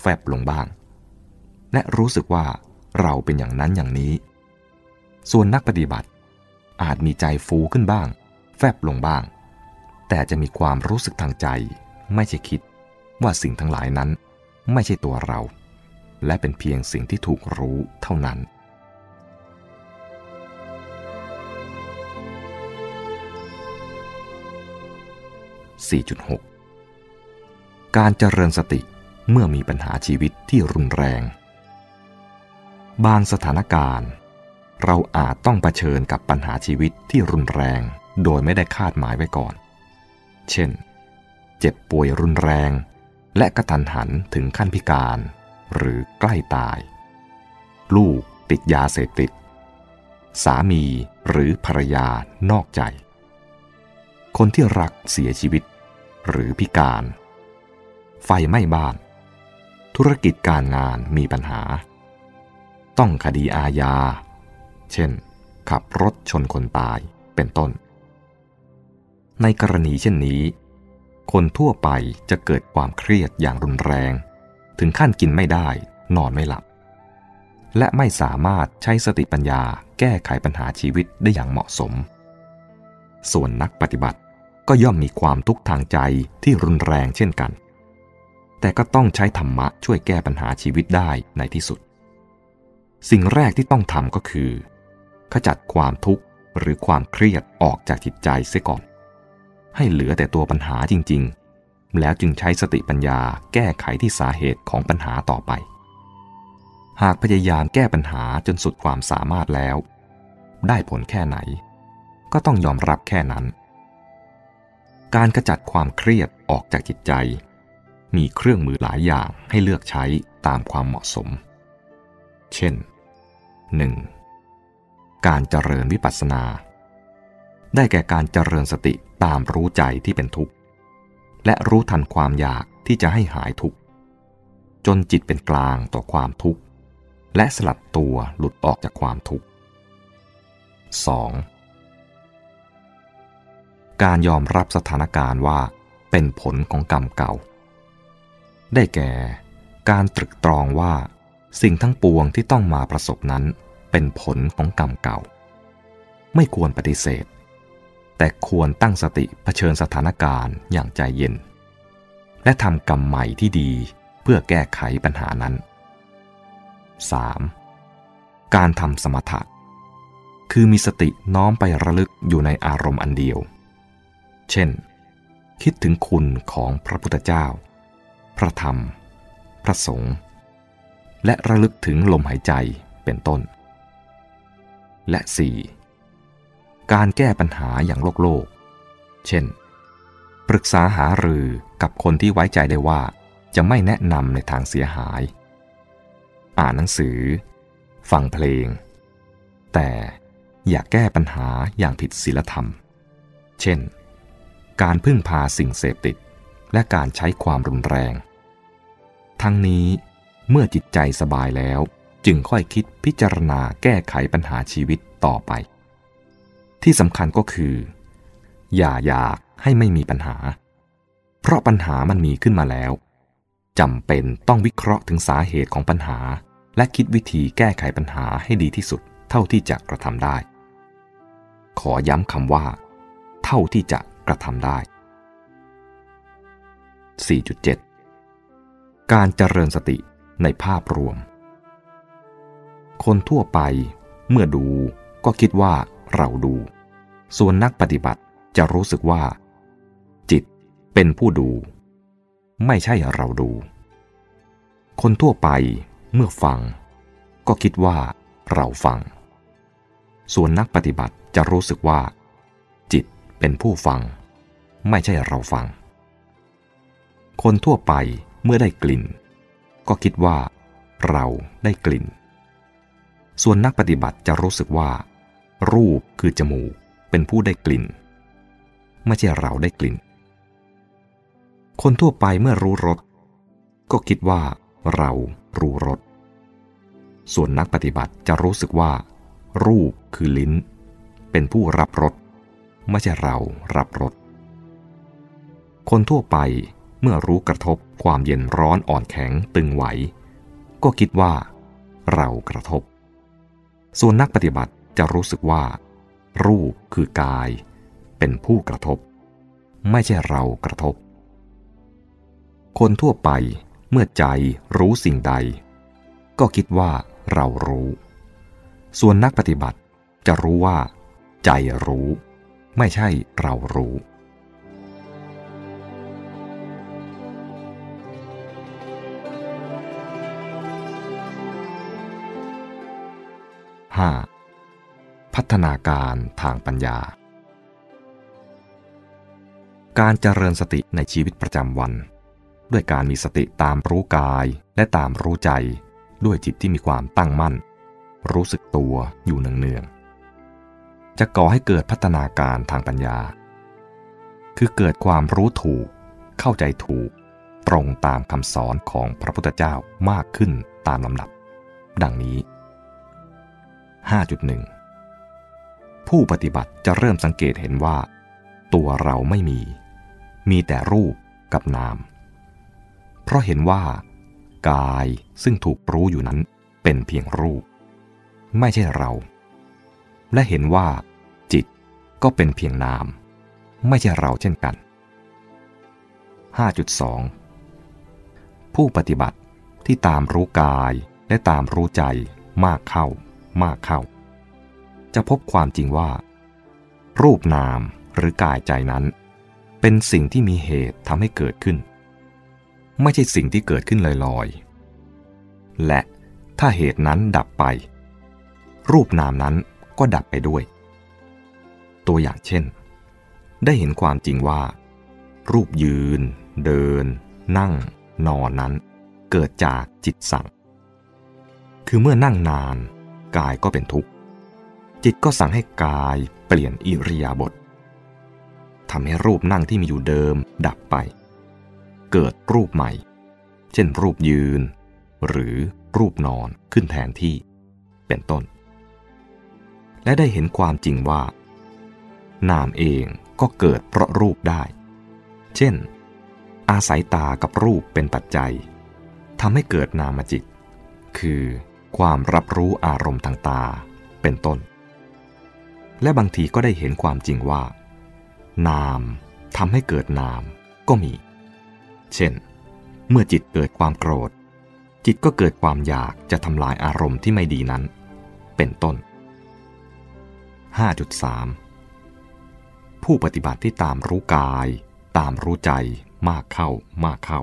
แฟบลงบ้าง และรู้สึกว่าเราเป็นอย่างนั้นอย่างนี้ ส่วนนักปฏิบัติอาจมีใจฟูขึ้นบ้าง แฟบลงบ้าง แต่จะมีความรู้สึกทางใจ ไม่ใช่คิดว่าสิ่งทั้งหลายนั้นไม่ใช่ตัวเรา และเป็นเพียงสิ่งที่ถูกรู้เท่านั้น 4.6 การเจริญสติเมื่อมีปัญหาชีวิตที่รุนแรง บางสถานการณ์ เราอาจต้องเผชิญกับปัญหาชีวิตที่รุนแรง โดยไม่ได้คาดหมายไว้ก่อน เช่น เจ็บป่วยรุนแรง และกระทันหันถึงขั้นพิการ หรือใกล้ตาย ลูกติดยาเสพติด สามีหรือภรรยานอกใจ คนที่รักเสียชีวิต หรือพิการ ไฟไหม้บ้าน ธุรกิจการงานมีปัญหา ต้องคดีอาญา เช่น ขับรถชนคนตายเป็นต้น ในกรณีเช่นนี้ คนทั่วไปจะเกิดความเครียดอย่างรุนแรง ถึงขั้นกินไม่ได้ นอนไม่หลับ และไม่สามารถใช้สติปัญญาแก้ไขปัญหาชีวิตได้อย่างเหมาะสม ส่วนนักปฏิบัติก็ย่อมมีความทุกข์ทางใจที่รุนแรงเช่นกัน แต่ก็ต้องใช้ธรรมะช่วยแก้ปัญหาชีวิตได้ในที่สุด สิ่งแรกที่ต้องทำก็คือ ขจัดความทุกข์หรือความเครียดออกจากจิตใจเสียก่อน ให้เหลือแต่ตัวปัญหาจริงๆ แล้วจึงใช้สติปัญญาแก้ไขที่สาเหตุของปัญหาต่อไป หากพยายามแก้ปัญหาจนสุดความสามารถแล้ว ได้ผลแค่ไหน ก็ต้องยอมรับแค่นั้น การขจัดความเครียดออกจากจิตใจ มีเครื่องมือหลายอย่างให้เลือกใช้ตามความเหมาะสม เช่น 1. การเจริญวิปัสสนา ได้แก่การเจริญสติตามรู้ใจที่เป็นทุกข์ และรู้ทันความอยากที่จะให้หายทุกข์ จนจิตเป็นกลางต่อความทุกข์ และสลัดตัวหลุดออกจากความทุกข์ 2. การยอมรับสถานการณ์ว่าเป็นผลของกรรมเก่า ได้แก่ การตรึกตรองว่า สิ่งทั้งปวงที่ต้องมาประสบนั้น เป็นผลของกรรมเก่า ไม่ควรปฏิเสธ แต่ควรตั้งสติเผชิญสถานการณ์อย่างใจเย็น และทำกรรมใหม่ที่ดีเพื่อแก้ไขปัญหานั้น 3. การทำสมถะ คือมีสติน้อมไประลึกอยู่ในอารมณ์อันเดียว เช่น คิดถึงคุณของพระพุทธเจ้า พระธรรม พระสงฆ์และระลึกถึงลมหายใจเป็นต้น และ 4. การแก้ปัญหาอย่างโลกโลก เช่น ปรึกษาหารือกับคนที่ไว้ใจได้ว่าจะไม่แนะนำในทางเสียหาย อ่านหนังสือ ฟังเพลง แต่อย่าแก้ปัญหาอย่างผิดศีลธรรม เช่น การพึ่งพาสิ่งเสพติด และการใช้ความรุนแรง ทั้งนี้เมื่อจิตใจสบายแล้วจึงค่อยคิดพิจารณาแก้ไขปัญหาชีวิตต่อไป ที่สำคัญก็คือ อย่าอยากให้ไม่มีปัญหา เพราะปัญหามันมีขึ้นมาแล้วจำเป็นต้องวิเคราะห์ถึงสาเหตุของปัญหา และคิดวิธีแก้ไขปัญหาให้ดีที่สุดเท่าที่จะกระทำได้ ขอย้ำคำว่า เท่าที่จะกระทำได้ 4.7 การเจริญสติในภาพรวม คนทั่วไปเมื่อดูก็คิดว่า เราดู ส่วนนักปฏิบัติจะรู้สึกว่า จิตเป็นผู้ดู ไม่ใช่เราดู คนทั่วไปเมื่อฟัง ก็คิดว่าเราฟัง ส่วนนักปฏิบัติจะรู้สึกว่า จิตเป็นผู้ฟัง ไม่ใช่เราฟัง คนทั่วไปเมื่อได้กลิ่น ก็คิดว่า เราได้กลิ่น ส่วนนักปฏิบัติจะรู้สึกว่า รูปคือจมูกเป็นผู้ได้กลิ่น ไม่ใช่เราได้กลิ่น คนทั่วไปเมื่อรู้รสก็คิดว่าเรารู้รสส่วนนักปฏิบัติจะรู้สึกว่า รูปคือลิ้น เป็นผู้รับรสไม่ใช่เรารับรสคนทั่วไปเมื่อรู้กระทบความเย็นร้อนอ่อนแข็งตึงไหว ก็คิดว่า เรากระทบ ส่วนนักปฏิบัติ จะรู้สึกว่า รูปคือกาย เป็นผู้กระทบ ไม่ใช่เรากระทบ คนทั่วไปเมื่อใจรู้สิ่งใด ก็คิดว่าเรารู้ ส่วนนักปฏิบัติจะรู้ว่า ใจรู้ ไม่ใช่เรารู้ 5. พัฒนาการทางปัญญา การเจริญสติในชีวิตประจำวัน ด้วยการมีสติตามรู้กายและตามรู้ใจ ด้วยจิตที่มีความตั้งมั่น รู้สึกตัวอยู่เนืองๆจะก่อให้เกิดพัฒนาการทางปัญญา คือเกิดความรู้ถูก เข้าใจถูก ตรงตามคำสอนของพระพุทธเจ้ามากขึ้นตามลำดับ ดังนี้ 5.1 ผู้ปฏิบัติจะเริ่มสังเกตเห็นว่า ตัวเราไม่มี มีแต่รูปกับนาม เพราะเห็นว่า กายซึ่งถูกรู้อยู่นั้นเป็นเพียงรูป ไม่ใช่เรา และเห็นว่า จิตก็เป็นเพียงนาม ไม่ใช่เราเช่นกัน 5.2 ผู้ปฏิบัติที่ตามรู้กายและตามรู้ใจมากเข้ามากเข้า จะพบความจริงว่า รูปนามหรือกายใจนั้น เป็นสิ่งที่มีเหตุทำให้เกิดขึ้น ไม่ใช่สิ่งที่เกิดขึ้นลอยๆ และถ้าเหตุนั้นดับไป รูปนามนั้นก็ดับไปด้วย ตัวอย่างเช่น ได้เห็นความจริงว่า รูปยืน เดิน นั่ง นอนนั้น เกิดจากจิตสั่ง คือเมื่อนั่งนาน กายก็เป็นทุกข์ จิตก็สั่งให้กายเปลี่ยนอิริยาบถทำให้รูปนั่งที่มีอยู่เดิมดับไป เกิดรูปใหม่ เช่นรูปยืน หรือรูปนอนขึ้นแทนที่ เป็นต้น และได้เห็นความจริงว่า นามเองก็เกิดเพราะรูปได้ เช่น อาศัยตากับรูปเป็นปัจจัยทำให้เกิดนามจิต คือความรับรู้อารมณ์ทางตา เป็นต้น และบางทีก็ได้เห็นความจริงว่า นามทำให้เกิดนามก็มี เช่น เมื่อจิตเกิดความโกรธ จิตก็เกิดความอยากจะทำลายอารมณ์ที่ไม่ดีนั้น เป็นต้น 5.3 ผู้ปฏิบัติที่ตามรู้กาย ตามรู้ใจมากเข้ามากเข้า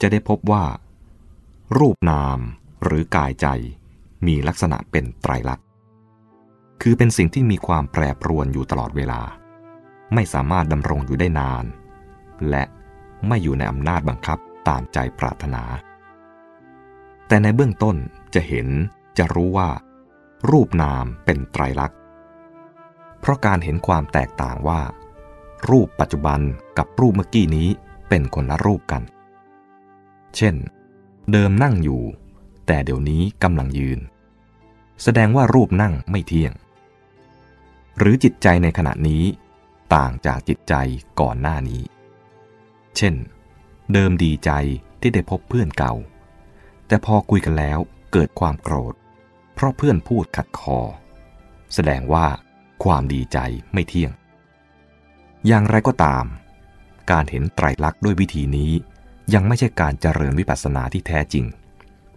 จะได้พบว่า รูปนามหรือกายใจมีลักษณะเป็นไตรลักษณ์ คือเป็นสิ่งที่มีความแปรปรวนอยู่ตลอดเวลา ไม่สามารถดำรงอยู่ได้นาน และไม่อยู่ในอำนาจบังคับตามใจปรารถนา แต่ในเบื้องต้นจะเห็นจะรู้ว่า รูปนามเป็นไตรลักษณ์ เพราะการเห็นความแตกต่างว่า รูปปัจจุบันกับรูปเมื่อกี้นี้เป็นคนละรูปกัน เช่น เดิมนั่งอยู่ แต่เดี๋ยวนี้กำลังยืน แสดงว่ารูปนั่งไม่เที่ยง หรือจิตใจในขณะนี้ ต่างจากจิตใจก่อนหน้านี้ เช่น เดิมดีใจที่ได้พบเพื่อนเก่า แต่พอคุยกันแล้วเกิดความโกรธ เพราะเพื่อนพูดขัดคอ แสดงว่าความดีใจไม่เที่ยง อย่างไรก็ตาม การเห็นไตรลักษณ์ด้วยวิธีนี้ยังไม่ใช่การเจริญวิปัสสนาที่แท้จริง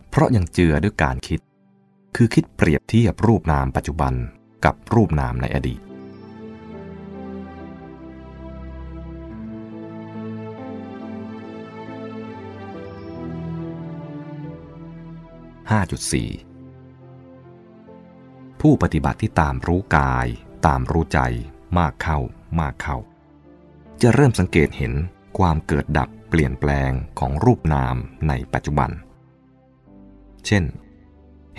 เพราะยังเจือด้วยการคิด คือคิดเปรียบเทียบรูปนามปัจจุบัน กับรูปนามในอดีต 5.4 ผู้ปฏิบัติที่ตามรู้กาย ตามรู้ใจมากเข้ามากเข้า จะเริ่มสังเกตเห็นความเกิดดับเปลี่ยนแปลงของรูปนามในปัจจุบัน เช่น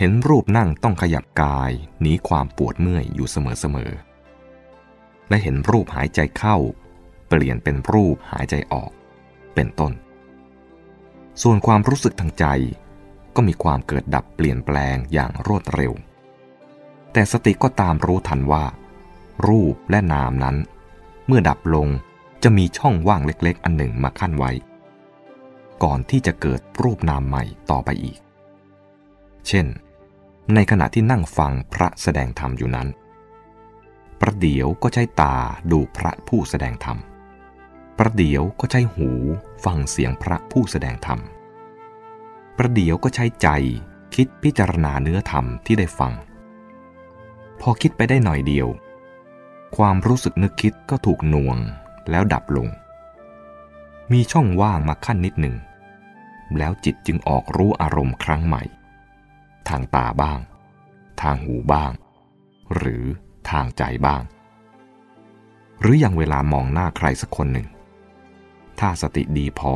เห็นรูปนั่งต้องขยับกายหนีความปวดเมื่อยอยู่เสมอๆ และเห็นรูปหายใจเข้า เปลี่ยนเป็นรูปหายใจออก เป็นต้น ส่วนความรู้สึกทางใจก็มีความเกิดดับเปลี่ยนแปลงอย่างรวดเร็ว แต่สติก็ตามรู้ทันว่า รูปและนามนั้น เมื่อดับลงจะมีช่องว่างเล็กๆ อันหนึ่งมาขั้นไว้ ก่อนที่จะเกิดรูปนามใหม่ต่อไปอีก เช่น ในขณะที่นั่งฟังพระแสดงธรรมอยู่นั้น ประเดี๋ยวก็ใช้ตาดูพระผู้แสดงธรรม ประเดี๋ยวก็ใช้หูฟังเสียงพระผู้แสดงธรรม ประเดี๋ยวก็ใช้ใจคิดพิจารณาเนื้อธรรมที่ได้ฟัง พอคิดไปได้หน่อยเดียว ความรู้สึกนึกคิดก็ถูกหน่วงแล้วดับลง มีช่องว่างมาขั้นนิดหนึ่ง แล้วจิตจึงออกรู้อารมณ์ครั้งใหม่ ทางตาบ้าง ทางหูบ้าง หรือทางใจบ้าง หรืออย่างเวลามองหน้าใครสักคนหนึ่ง ถ้าสติดีพอ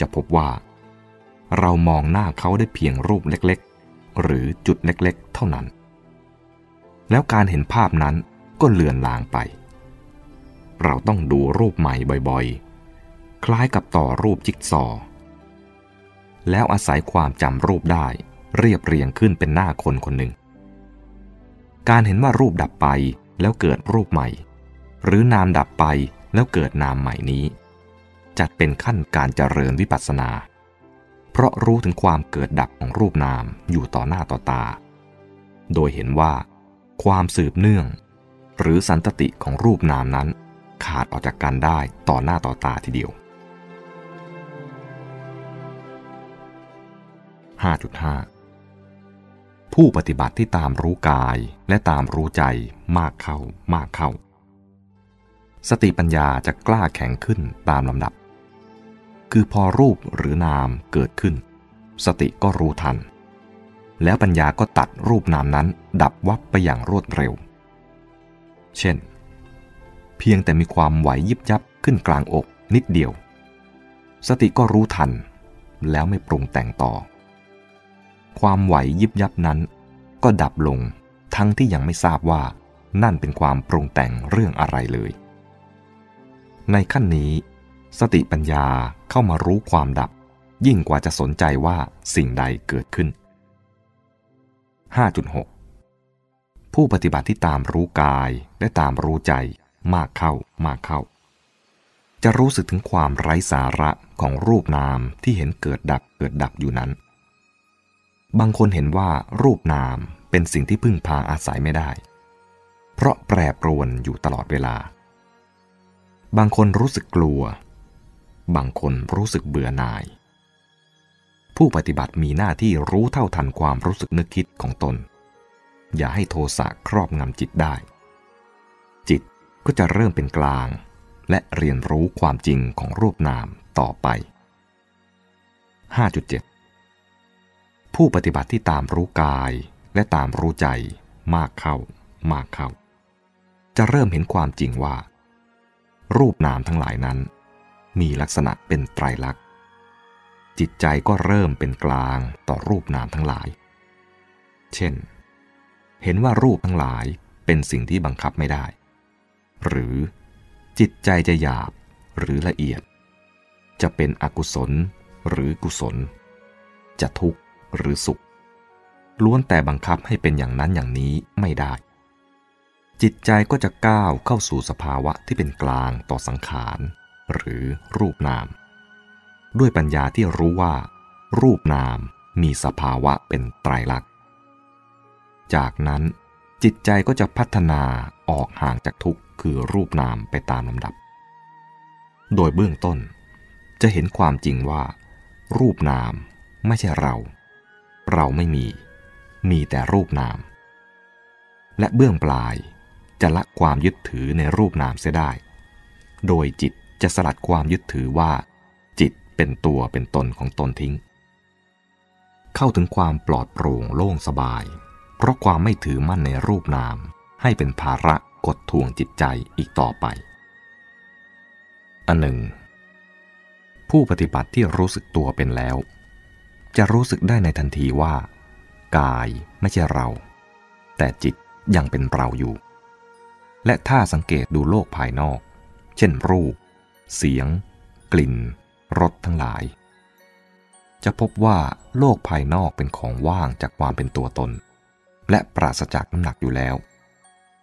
จะพบว่า เรามองหน้าเขาได้เพียงรูปเล็กๆ หรือจุดเล็กๆ เท่านั้น แล้วการเห็นภาพนั้นก็เลือนลางไป เราต้องดูรูปใหม่บ่อยๆ คล้ายกับต่อรูปจิ๊กซอ แล้วอาศัยความจำรูปได้ เรียบเรียงขึ้นเป็นหน้าคนคนหนึ่ง การเห็นว่ารูปดับไปแล้วเกิดรูปใหม่ หรือนามดับไปแล้วเกิดนามใหม่นี้ จัดเป็นขั้นการเจริญวิปัสสนา เพราะรู้ถึงความเกิดดับของรูปนามอยู่ต่อหน้าต่อตา โดยเห็นว่า ความสืบเนื่อง หรือสันตติของรูปนามนั้น ขาดออกจากกันได้ต่อหน้าต่อตาทีเดียว 5.5 ผู้ปฏิบัติที่ตามรู้กายและตามรู้ใจมากเข้ามากเข้า สติปัญญาจะกล้าแข็งขึ้นตามลำดับ คือพอรูปหรือนามเกิดขึ้น สติก็รู้ทัน แล้วปัญญาก็ตัดรูปนามนั้นดับวับไปอย่างรวดเร็ว เช่น เพียงแต่มีความไหวยิบยับขึ้นกลางอกนิดเดียว สติก็รู้ทัน แล้วไม่ปรุงแต่งต่อ ความไหวยิบยับนั้น ก็ดับลงทั้งที่ยังไม่ทราบว่านั่นเป็นความปรุงแต่งเรื่องอะไรเลย ในขั้นนี้ สติปัญญาเข้ามารู้ความดับ ยิ่งกว่าจะสนใจว่าสิ่งใดเกิดขึ้น 5.6 ผู้ปฏิบัติที่ตามรู้กายและตามรู้ใจมากเข้ามากเข้า จะรู้สึกถึงความไร้สาระของรูปนามที่เห็นเกิดดับเกิดดับอยู่นั้น บางคนเห็นว่ารูปนามเป็นสิ่งที่พึ่งพาอาศัยไม่ได้ เพราะแปรปรวนอยู่ตลอดเวลา บางคนรู้สึกกลัว บางคนรู้สึกเบื่อหน่าย ผู้ปฏิบัติมีหน้าที่รู้เท่าทันความรู้สึกนึกคิดของตน อย่าให้โทสะครอบงำจิตได้ จิตก็จะเริ่มเป็นกลาง และเรียนรู้ความจริงของรูปนามต่อไป 5.7 ผู้ปฏิบัติที่ตามรู้กายและตามรู้ใจมากเข้ามากเข้า จะเริ่มเห็นความจริงว่า รูปนามทั้งหลายนั้น มีลักษณะเป็นไตรลักษณ์ จิตใจก็เริ่มเป็นกลางต่อรูปนามทั้งหลาย เช่น เห็นว่ารูปทั้งหลายเป็นสิ่งที่บังคับไม่ได้ หรือจิตใจจะหยาบหรือละเอียด จะเป็นอกุศลหรือกุศล จะทุกข์ หรือสุข ล้วนแต่บังคับให้เป็นอย่างนั้นอย่างนี้ไม่ได้ จิตใจก็จะก้าวเข้าสู่สภาวะที่เป็นกลางต่อสังขาร หรือรูปนาม ด้วยปัญญาที่รู้ว่า รูปนามมีสภาวะเป็นไตรลักษณ์ จากนั้นจิตใจก็จะพัฒนาออกห่างจากทุกข์คือรูปนามไปตามลำดับ โดยเบื้องต้นจะเห็นความจริงว่า รูปนามไม่ใช่เรา เราไม่มี มีแต่รูปนาม และเบื้องปลายจะละความยึดถือในรูปนามเสียได้ โดยจิตจะสลัดความยึดถือว่า จิตเป็นตัวเป็นตนของตนทิ้ง เข้าถึงความปลอดโปร่งโล่งสบาย เพราะความไม่ถือมั่นในรูปนาม ให้เป็นภาระกดทวงจิตใจอีกต่อไป อันหนึ่ง ผู้ปฏิบัติที่รู้สึกตัวเป็นแล้ว จะรู้สึกได้ในทันทีว่า กายไม่ใช่เรา แต่จิตยังเป็นเราอยู่ และถ้าสังเกตดูโลกภายนอก เช่นรูป เสียง กลิ่นรสทั้งหลาย จะพบว่าโลกภายนอกเป็นของว่างจากความเป็นตัวตน และปราศจากน้ำหนักอยู่แล้ว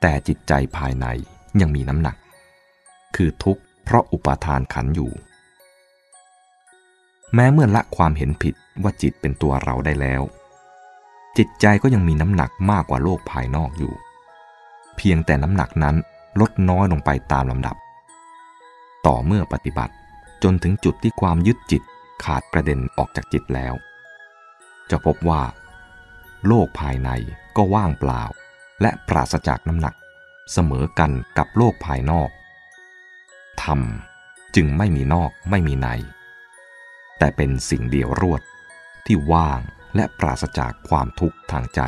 แต่จิตใจภายในยังมีน้ำหนัก คือทุกข์เพราะอุปาทานขันอยู่ แม้เมื่อละความเห็นผิดว่าจิตเป็นตัวเราได้แล้ว จิตใจก็ยังมีน้ำหนักมากกว่าโลกภายนอกอยู่ เพียงแต่น้ำหนักนั้นลดน้อยลงไปตามลำดับ ต่อเมื่อปฏิบัติจนถึงจุดที่ความยึดจิตขาดประเด็นออกจากจิตแล้ว จะพบว่า โลกภายในก็ว่างเปล่า และปราศจากน้ำหนัก เสมอกันกับโลกภายนอกธรรมจึงไม่มีนอกไม่มีใน แต่เป็นสิ่งเดียวรวด ที่ว่างและปราศจากความทุกข์ทางใจ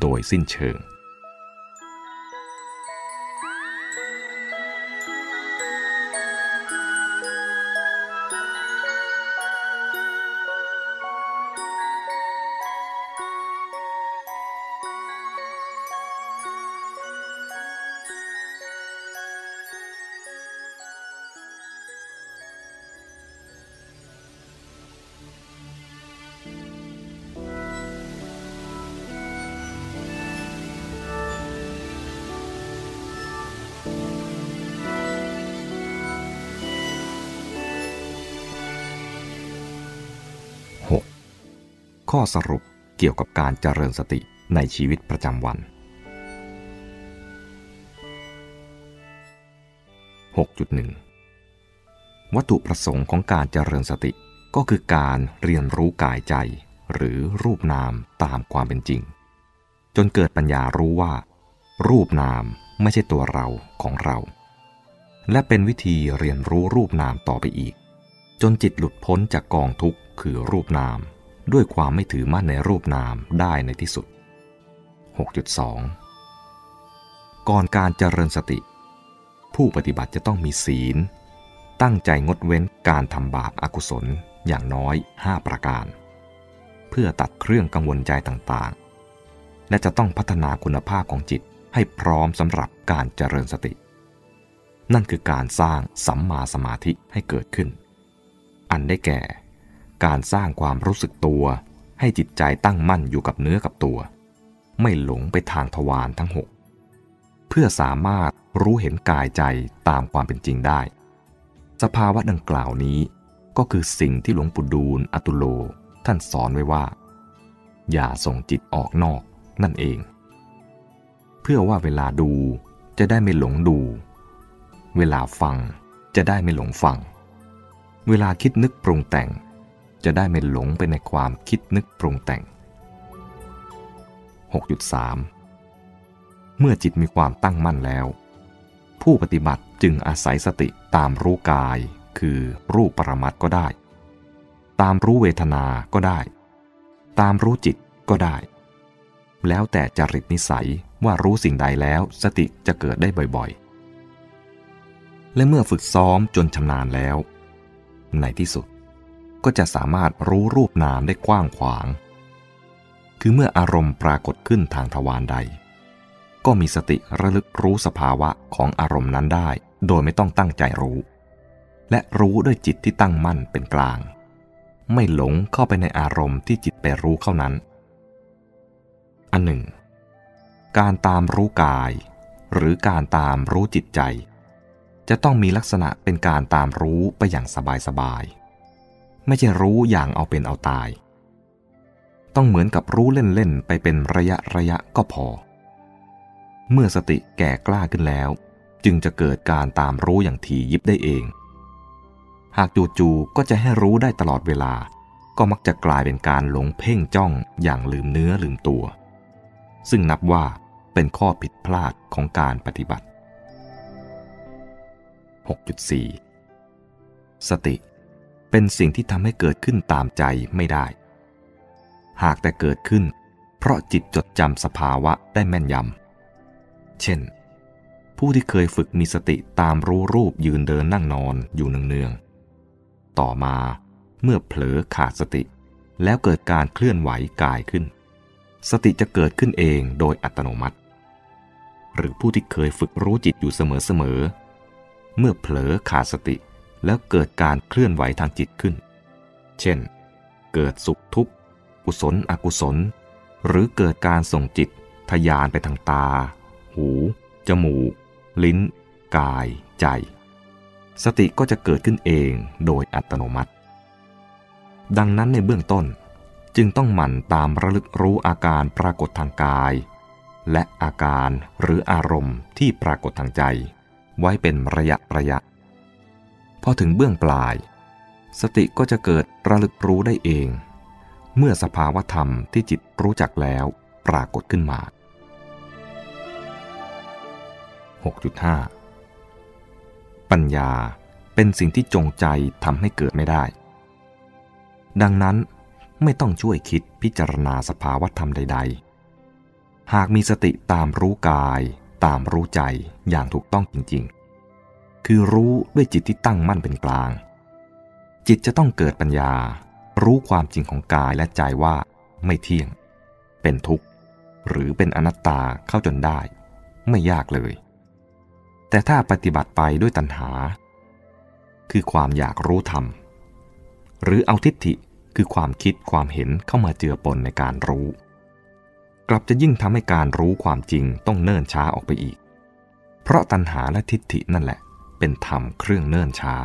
โดยสิ้นเชิง สรุปเกี่ยวกับการเจริญสติในชีวิตประจำวัน 6.1 วัตถุประสงค์ของการเจริญสติก็คือการเรียนรู้กายใจ หรือรูปนามตามความเป็นจริง จนเกิดปัญญารู้ว่า รูปนามไม่ใช่ตัวเราของเรา และเป็นวิธีเรียนรู้รูปนามต่อไปอีก จนจิตหลุดพ้นจากกองทุกข์คือรูปนาม ด้วยความไม่ถือมั่นในรูปนามได้ในที่สุด 6.2 ก่อนการเจริญสติ ผู้ปฏิบัติจะต้องมีศีล ตั้งใจงดเว้นการทำบาปอากุศลอย่างน้อย 5 ประการ เพื่อตัดเครื่องกังวลใจต่างๆ และจะต้องพัฒนาคุณภาพของจิตให้พร้อมสำหรับการเจริญสติ นั่นคือการสร้างสัมมาสมาธิให้เกิดขึ้น อันได้แก่ การสร้างความรู้สึกตัว ให้จิตใจตั้งมั่นอยู่กับเนื้อกับตัว ไม่หลงไปทางทวารทั้งหกเพื่อสามารถรู้เห็นกายใจตามความเป็นจริงได้ สภาวะดังกล่าวนี้ก็คือสิ่งที่หลวงปู่ดูลอตุโล ท่านสอนไว้ว่า อย่าส่งจิตออกนอกนั่นเอง เพื่อว่าเวลาดูจะได้ไม่หลงดู เวลาฟังจะได้ไม่หลงฟัง เวลาคิดนึกปรุงแต่ง จะได้ไม่หลงไปในความคิดนึกปรุงแต่ง 6.3 เมื่อจิตมีความตั้งมั่นแล้ว ผู้ปฏิบัติจึงอาศัยสติตามรู้กาย คือรูปปรมัตก็ได้ ตามรู้เวทนา ก็ได้ ตามรู้จิตก็ได้ แล้วแต่จริตนิสัยว่ารู้สิ่งใดแล้วสติจะเกิดได้บ่อยๆ และเมื่อฝึกซ้อมจนชำนาญแล้ว ในที่สุด ก็จะสามารถรู้รูปนามได้กว้างขวาง คือเมื่ออารมณ์ปรากฏขึ้นทางทวารใด ก็มีสติระลึกรู้สภาวะของอารมณ์นั้นได้ โดยไม่ต้องตั้งใจรู้ และรู้ด้วยจิตที่ตั้งมั่นเป็นกลาง ไม่หลงเข้าไปในอารมณ์ที่จิตไปรู้เข้านั้น อันหนึ่ง การตามรู้กาย หรือการตามรู้จิตใจ จะต้องมีลักษณะเป็นการตามรู้ไปอย่างสบายๆ ไม่ใช่รู้อย่างเอาเป็นเอาตาย ต้องเหมือนกับรู้เล่นๆไปเป็นระยะระยะก็พอ เมื่อสติแก่กล้าขึ้นแล้ว จึงจะเกิดการตามรู้อย่างถี่ยิบได้เอง หากจู่ๆก็จะให้รู้ได้ตลอดเวลา ก็มักจะกลายเป็นการหลงเพ่งจ้องอย่างลืมเนื้อลืมตัว ซึ่งนับว่าเป็นข้อผิดพลาดของการปฏิบัติ 6.4 สติ เป็นสิ่งที่ทำให้เกิดขึ้นตามใจไม่ได้ หากแต่เกิดขึ้น เพราะจิตจดจำสภาวะได้แม่นยำ เช่น ผู้ที่เคยฝึกมีสติตามรู้รูปยืนเดินนั่งนอนอยู่เนืองๆ ต่อมาเมื่อเผลอขาดสติ แล้วเกิดการเคลื่อนไหวกายขึ้น สติจะเกิดขึ้นเองโดยอัตโนมัติ หรือผู้ที่เคยฝึกรู้จิตอยู่เสมอๆ เมื่อเผลอขาดสติ แล้วเกิดการเคลื่อนไหวทางจิตขึ้น เช่น เกิดสุขทุกข์กุศลอกุศล หรือเกิดการส่งจิตทยานไปทางตา หู จมูก ลิ้น กาย ใจ สติก็จะเกิดขึ้นเองโดยอัตโนมัติ ดังนั้นในเบื้องต้นจึงต้องหมั่นตามระลึกรู้อาการปรากฏทางกาย และอาการหรืออารมณ์ที่ปรากฏทางใจ ไว้เป็นระยะระยะ พอถึงเบื้องปลาย สติก็จะเกิดระลึกรู้ได้เอง เมื่อสภาวธรรมที่จิตรู้จักแล้วปรากฏขึ้นมา 6.5 ปัญญาเป็นสิ่งที่จงใจทำให้เกิดไม่ได้ ดังนั้นไม่ต้องช่วยคิดพิจารณาสภาวธรรมใด ๆ หากมีสติตามรู้กาย ตามรู้ใจอย่างถูกต้องจริง ๆ คือรู้ด้วยจิตที่ตั้งมั่นเป็นกลาง จิตจะต้องเกิดปัญญา รู้ความจริงของกายและใจว่าไม่เที่ยง เป็นทุกข์ หรือเป็นอนัตตาเข้าจนได้ ไม่ยากเลย แต่ถ้าปฏิบัติไปด้วยตัณหา คือความอยากรู้ธรรม หรือเอาทิฏฐิคือความคิดความเห็นเข้ามาเจือปนในการรู้ กลับจะยิ่งทำให้การรู้ความจริงต้องเนิ่นช้าออกไปอีก เพราะตัณหาและทิฏฐินั่นแหละ เป็นธรรมเครื่องเนิ่นช้า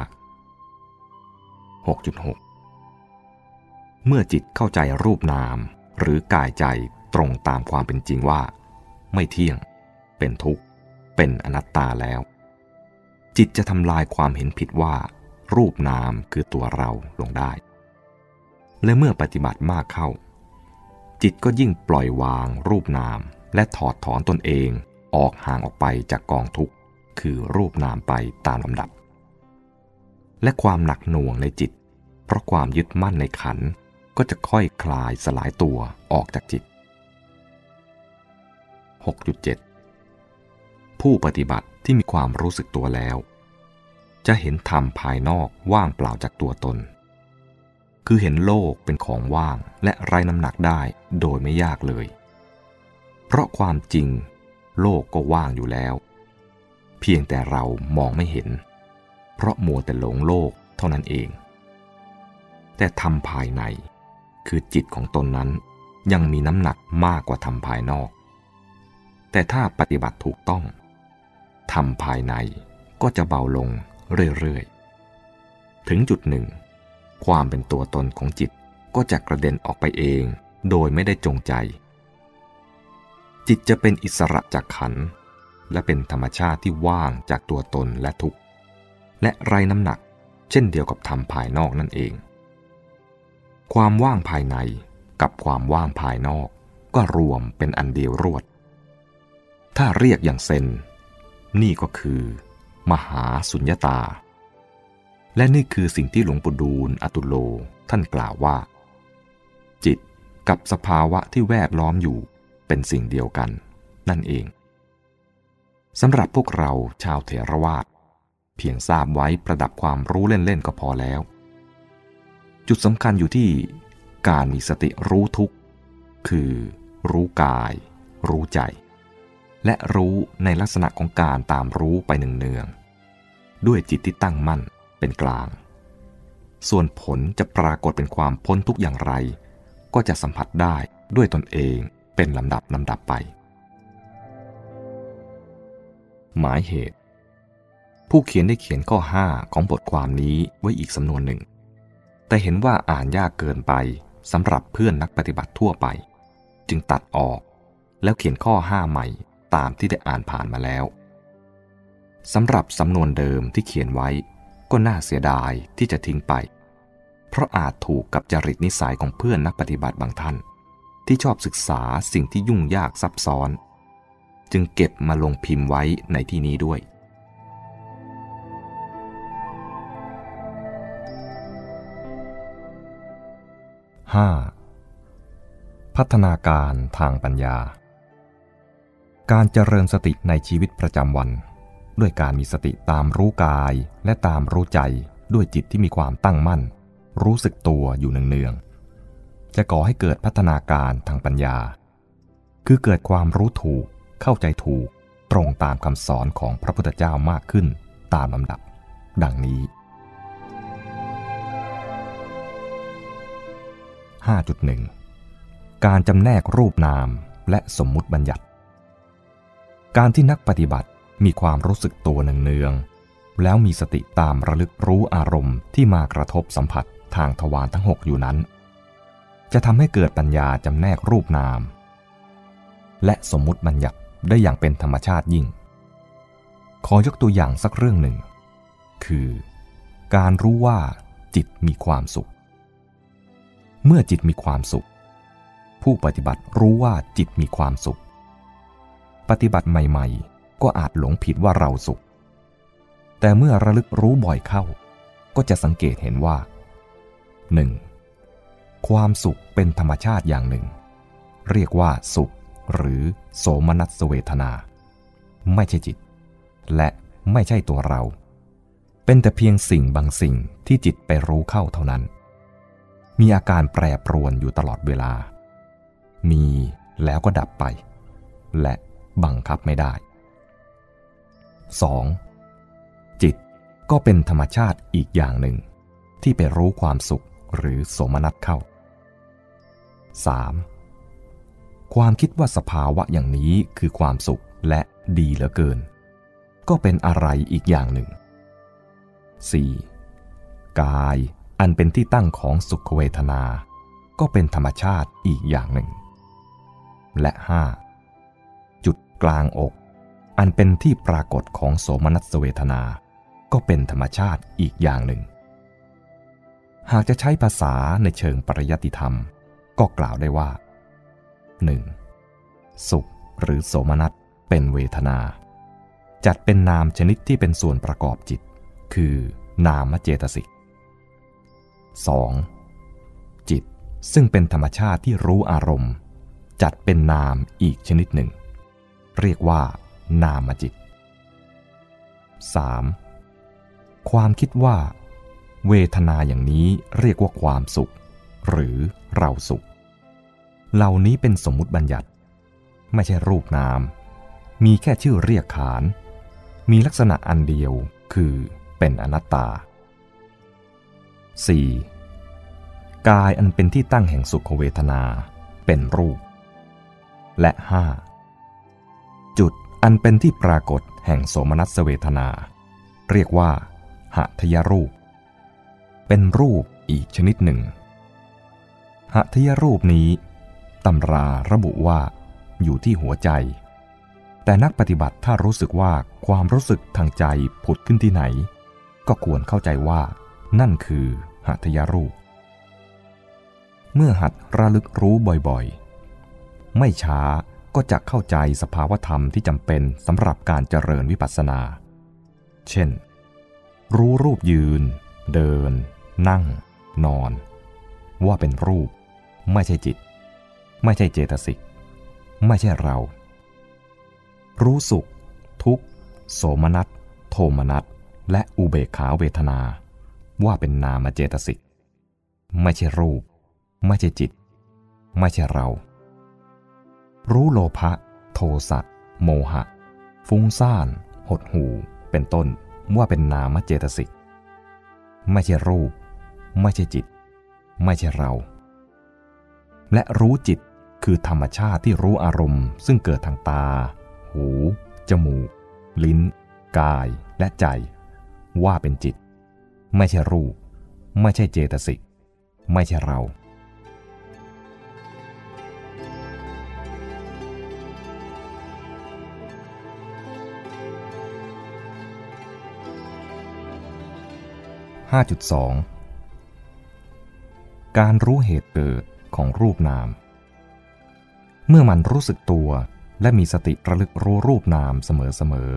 6.6 เมื่อจิตเข้าใจรูปนามหรือกายใจตรงตามความเป็นจริงว่า ไม่เที่ยง เป็นทุกข์ เป็นอนัตตาแล้ว จิตจะทำลายความเห็นผิดว่า รูปนามคือตัวเราลงได้ และเมื่อปฏิบัติมากเข้า จิตก็ยิ่งปล่อยวางรูปนามและถอดถอนตนเองออกห่างออกไปจากกองทุกข์ คือรูปนามไปตามลำดับ และความหนักหน่วงในจิต เพราะความยึดมั่นในขันก็จะค่อยคลายสลายตัวออกจากจิต 6.7 ผู้ปฏิบัติที่มีความรู้สึกตัวแล้ว จะเห็นธรรมภายนอกว่างเปล่าจากตัวตน คือเห็นโลกเป็นของว่างและไร้น้ำหนักได้โดยไม่ยากเลย เพราะความจริงโลกก็ว่างอยู่แล้ว พียงแต่เรามองไม่เห็น เพราะมัวแต่หลงโลกเท่านั้นเอง แต่ทำภายใน คือจิตของตนนั้นยังมีน้ำหนักมากกว่าทำภายนอก แต่ถ้าปฏิบัติถูกต้องทำภายในก็จะเบาลงเรื่อยๆ ถึงจุดหนึ่ง ความเป็นตัวตนของจิตก็จะกระเด็นออกไปเองโดยไม่ได้จงใจ จิตจะเป็นอิสระจากขัน และเป็นธรรมชาติที่ว่างจากตัวตนและทุกข์ และไรน้ำหนัก เช่นเดียวกับธรรมภายนอกนั่นเอง ความว่างภายในกับความว่างภายนอกก็รวมเป็นอันเดียวรวด ถ้าเรียกอย่างเซนนี่ก็คือ มหาสุญญตา และนี่คือสิ่งที่หลวงปู่ดูลอตุโลท่านกล่าวว่า จิตกับสภาวะที่แวดล้อมอยู่เป็นสิ่งเดียวกัน นั่นเอง สำหรับพวกเราชาวเถรวาทเพียงทราบไว้ประดับความรู้เล่น ๆ ก็พอแล้ว จุดสำคัญอยู่ที่การมีสติรู้ทุกข์ คือรู้กาย รู้ใจ และรู้ในลักษณะของการตามรู้ไปหนึ่งเนือง ด้วยจิตที่ตั้งมั่นเป็นกลาง ส่วนผลจะปรากฏเป็นความพ้นทุกอย่างไร ก็จะสัมผัสได้ด้วยตนเองเป็นลำดับลำดับไป หมายเหตุ ผู้เขียนได้เขียนข้อ 5 ของบทความนี้ไว้อีกสำนวนหนึ่ง แต่เห็นว่าอ่านยากเกินไปสำหรับเพื่อนนักปฏิบัติทั่วไป จึงตัดออก แล้วเขียนข้อ 5 ใหม่ตามที่ได้อ่านผ่านมาแล้วสำหรับสำนวนเดิมที่เขียนไว้ ก็น่าเสียดายที่จะทิ้งไป เพราะอาจถูกกับจริตนิสัยของเพื่อนนักปฏิบัติบางท่าน ที่ชอบศึกษาสิ่งที่ยุ่งยากซับซ้อน จึงเก็บมาลงพิมพ์ไว้ในที่นี้ด้วย 5. พัฒนาการทางปัญญา การเจริญสติในชีวิตประจำวัน ด้วยการมีสติตามรู้กายและตามรู้ใจด้วยจิตที่มีความตั้งมั่น รู้สึกตัวอยู่เนืองๆจะก่อให้เกิดพัฒนาการทางปัญญา คือเกิดความรู้ถูก เข้าใจถูกตรงตามคำสอนของพระพุทธเจ้ามากขึ้นตามลำดับ ดังนี้ 5.1 การจำแนกรูปนามและสมมุติบัญญัติ การที่นักปฏิบัติมีความรู้สึกตัวเนืองๆแล้วมีสติตามระลึกรู้อารมณ์ที่มากระทบสัมผัสทางทวารทั้งหกอยู่นั้น จะทำให้เกิดปัญญาจำแนกรูปนาม และสมมุติบัญญัติ ได้อย่างเป็นธรรมชาติยิ่ง ขอยกตัวอย่างสักเรื่องหนึ่ง คือ การรู้ว่าจิตมีความสุข เมื่อจิตมีความสุข ผู้ปฏิบัติรู้ว่าจิตมีความสุข ปฏิบัติใหม่ๆ ก็อาจหลงผิดว่าเราสุข แต่เมื่อระลึกรู้บ่อยเข้า ก็จะสังเกตเห็นว่า 1. ความสุขเป็นธรรมชาติอย่างหนึ่ง เรียกว่าสุข หรือโสมนัสเวทนา ไม่ใช่จิต และไม่ใช่ตัวเรา เป็นแต่เพียงสิ่งบางสิ่งที่จิตไปรู้เข้าเท่านั้น มีอาการแปรปรวนอยู่ตลอดเวลา มีแล้วก็ดับไป และบังคับไม่ได้ 2. จิตก็เป็นธรรมชาติอีกอย่างหนึ่ง ที่ไปรู้ความสุขหรือโสมนัตเข้า 3. ความคิดว่าสภาวะอย่างนี้คือความสุขและดีเหลือเกิน ก็เป็นอะไรอีกอย่างหนึ่ง 4. กายอันเป็นที่ตั้งของสุขเวทนา ก็เป็นธรรมชาติอีกอย่างหนึ่ง และ 5. จุดกลางอก อันเป็นที่ปรากฏของโสมนัสเวทนา ก็เป็นธรรมชาติอีกอย่างหนึ่ง หากจะใช้ภาษาในเชิงปริยัติธรรม ก็กล่าวได้ว่า 1. สุขหรือโสมนัสเป็นเวทนา จัดเป็นนามชนิดที่เป็นส่วนประกอบจิต คือนามเจตสิก 2. จิตซึ่งเป็นธรรมชาติที่รู้อารมณ์ จัดเป็นนามอีกชนิดหนึ่ง เรียกว่า นามจิต 3. ความคิดว่า เวทนาอย่างนี้เรียกว่าความสุข หรือเราสุข เหล่านี้เป็นสมมุติบัญญัติ ไม่ใช่รูปนาม มีแค่ชื่อเรียกขาน มีลักษณะอันเดียวคือเป็นอนัตตา 4. กายอันเป็นที่ตั้งแห่งสุขเวทนา เป็นรูป และ 5. จุดอันเป็นที่ปรากฏแห่งโสมนัสเวทนา เรียกว่าหัทยรูป เป็นรูปอีกชนิดหนึ่งหัทยรูปนี้ ตำราระบุว่า อยู่ที่หัวใจ แต่นักปฏิบัติถ้ารู้สึกว่าความรู้สึกทางใจผุดขึ้นที่ไหน ก็ควรเข้าใจว่า นั่นคือหัตยารูป เมื่อหัดระลึกรู้บ่อยๆ ไม่ช้าก็จะเข้าใจสภาวธรรมที่จำเป็นสำหรับการเจริญวิปัสสนา เช่น รู้รูปยืน เดิน นั่ง นอน ว่าเป็นรูป ไม่ใช่จิต ไม่ใช่เจตสิก ไม่ใช่เรา รู้สุข ทุกโสมนัส โทมนัส และอุเบกขาเวทนา ว่าเป็นนามเจตสิก ไม่ใช่รูป ไม่ใช่จิต ไม่ใช่เรา รู้โลภะ โทสะ โมหะ ฟุ้งซ่าน หดหู เป็นต้น ว่าเป็นนามเจตสิก ไม่ใช่รูป ไม่ใช่จิต ไม่ใช่เราและรู้จิต คือธรรมชาติที่รู้อารมณ์ ซึ่งเกิดทางตา หู จมูก ลิ้น กาย และใจ ว่าเป็นจิต ไม่ใช่รูป ไม่ใช่เจตสิก ไม่ใช่เรา5 5.2การรู้เหตุเกิดของรูปนาม เมื่อมันรู้สึกตัวและมีสติระลึกรู้รูปนามเสมอ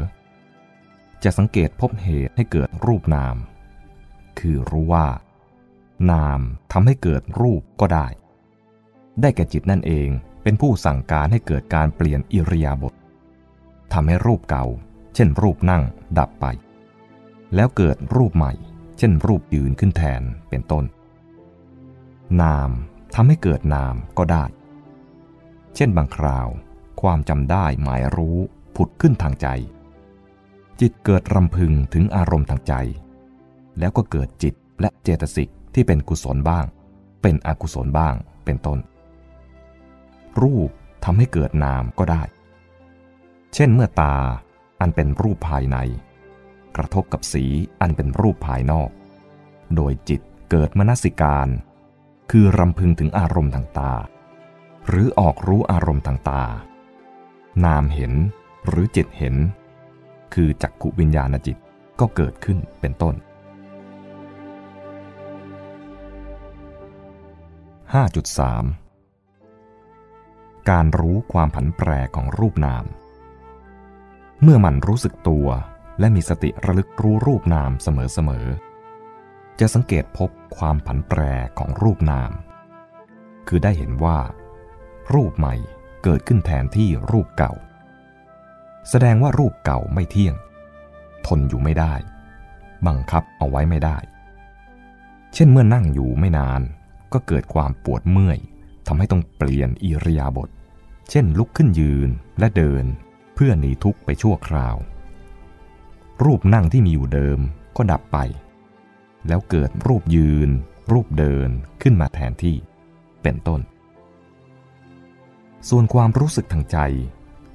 ๆ จะสังเกตพบเหตุให้เกิดรูปนาม คือรู้ว่า นามทำให้เกิดรูปก็ได้ ได้แก่จิตนั่นเองเป็นผู้สั่งการให้เกิดการเปลี่ยนอิริยาบถทำให้รูปเก่า เช่น รูปนั่งดับไป แล้วเกิดรูปใหม่ เช่น รูปยืนขึ้นแทนเป็นต้น นามทำให้เกิดนามก็ได้ เช่นบางคราว ความจำได้หมายรู้ผุดขึ้นทางใจ จิตเกิดรำพึงถึงอารมณ์ทางใจ แล้วก็เกิดจิตและเจตสิกที่เป็นกุศลบ้าง เป็นอกุศลบ้างเป็นต้น รูปทำให้เกิดนามก็ได้ เช่นเมื่อตาอันเป็นรูปภายใน กระทบกับสีอันเป็นรูปภายนอก โดยจิตเกิดมนสิการ คือรำพึงถึงอารมณ์ทางตา หรือออกรู้อารมณ์ทางตานามเห็นหรือจิตเห็น คือจักขุวิญญาณจิตก็เกิดขึ้นเป็นต้น 5.3 การรู้ความผันแปรของรูปนาม เมื่อมันรู้สึกตัวและมีสติระลึกรู้รูปนามเสมอๆ จะสังเกตพบความผันแปรของรูปนาม คือได้เห็นว่า รูปใหม่เกิดขึ้นแทนที่รูปเก่า แสดงว่ารูปเก่าไม่เที่ยง ทนอยู่ไม่ได้ บังคับเอาไว้ไม่ได้ เช่นเมื่อนั่งอยู่ไม่นานก็เกิดความปวดเมื่อยทำให้ต้องเปลี่ยนอิริยาบถเช่นลุกขึ้นยืนและเดินเพื่อหนีทุกข์ไปชั่วคราว รูปนั่งที่มีอยู่เดิมก็ดับไป แล้วเกิดรูปยืน รูปเดินขึ้นมาแทนที่เป็นต้น ส่วนความรู้สึกทางใจ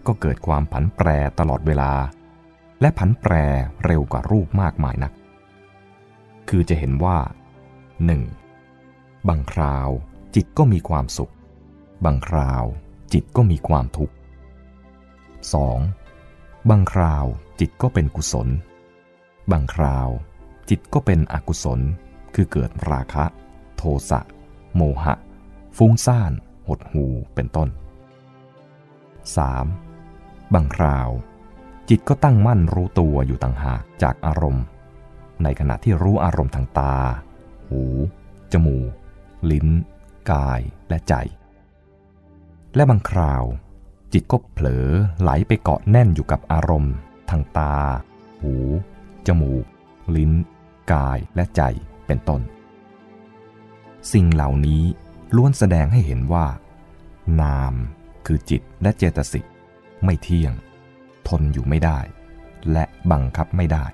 ก็เกิดความผันแปรตลอดเวลา และผันแปรเร็วกว่ารูปมากมายนัก คือจะเห็นว่า 1. บางคราวจิตก็มีความสุข บางคราวจิตก็มีความทุกข์ 2. บางคราวจิตก็เป็นกุศล บางคราวจิตก็เป็นอกุศล คือเกิดราคะ โทสะ โมหะ ฟุ้งซ่าน หดหูเป็นต้น 3. บางคราว จิตก็ตั้งมั่นรู้ตัวอยู่ต่างหากจากอารมณ์ ในขณะที่รู้อารมณ์ทางตา หู จมูก ลิ้น กายและใจ และบางคราว จิตก็เผลอไหลไปเกาะแน่นอยู่กับอารมณ์ ทางตา หู จมูก ลิ้น กายและใจเป็นต้น สิ่งเหล่านี้ล้วนแสดงให้เห็นว่า นาม คือจิตและเจตสิกไม่เที่ยง ทนอยู่ไม่ได้ และบังคับไม่ได้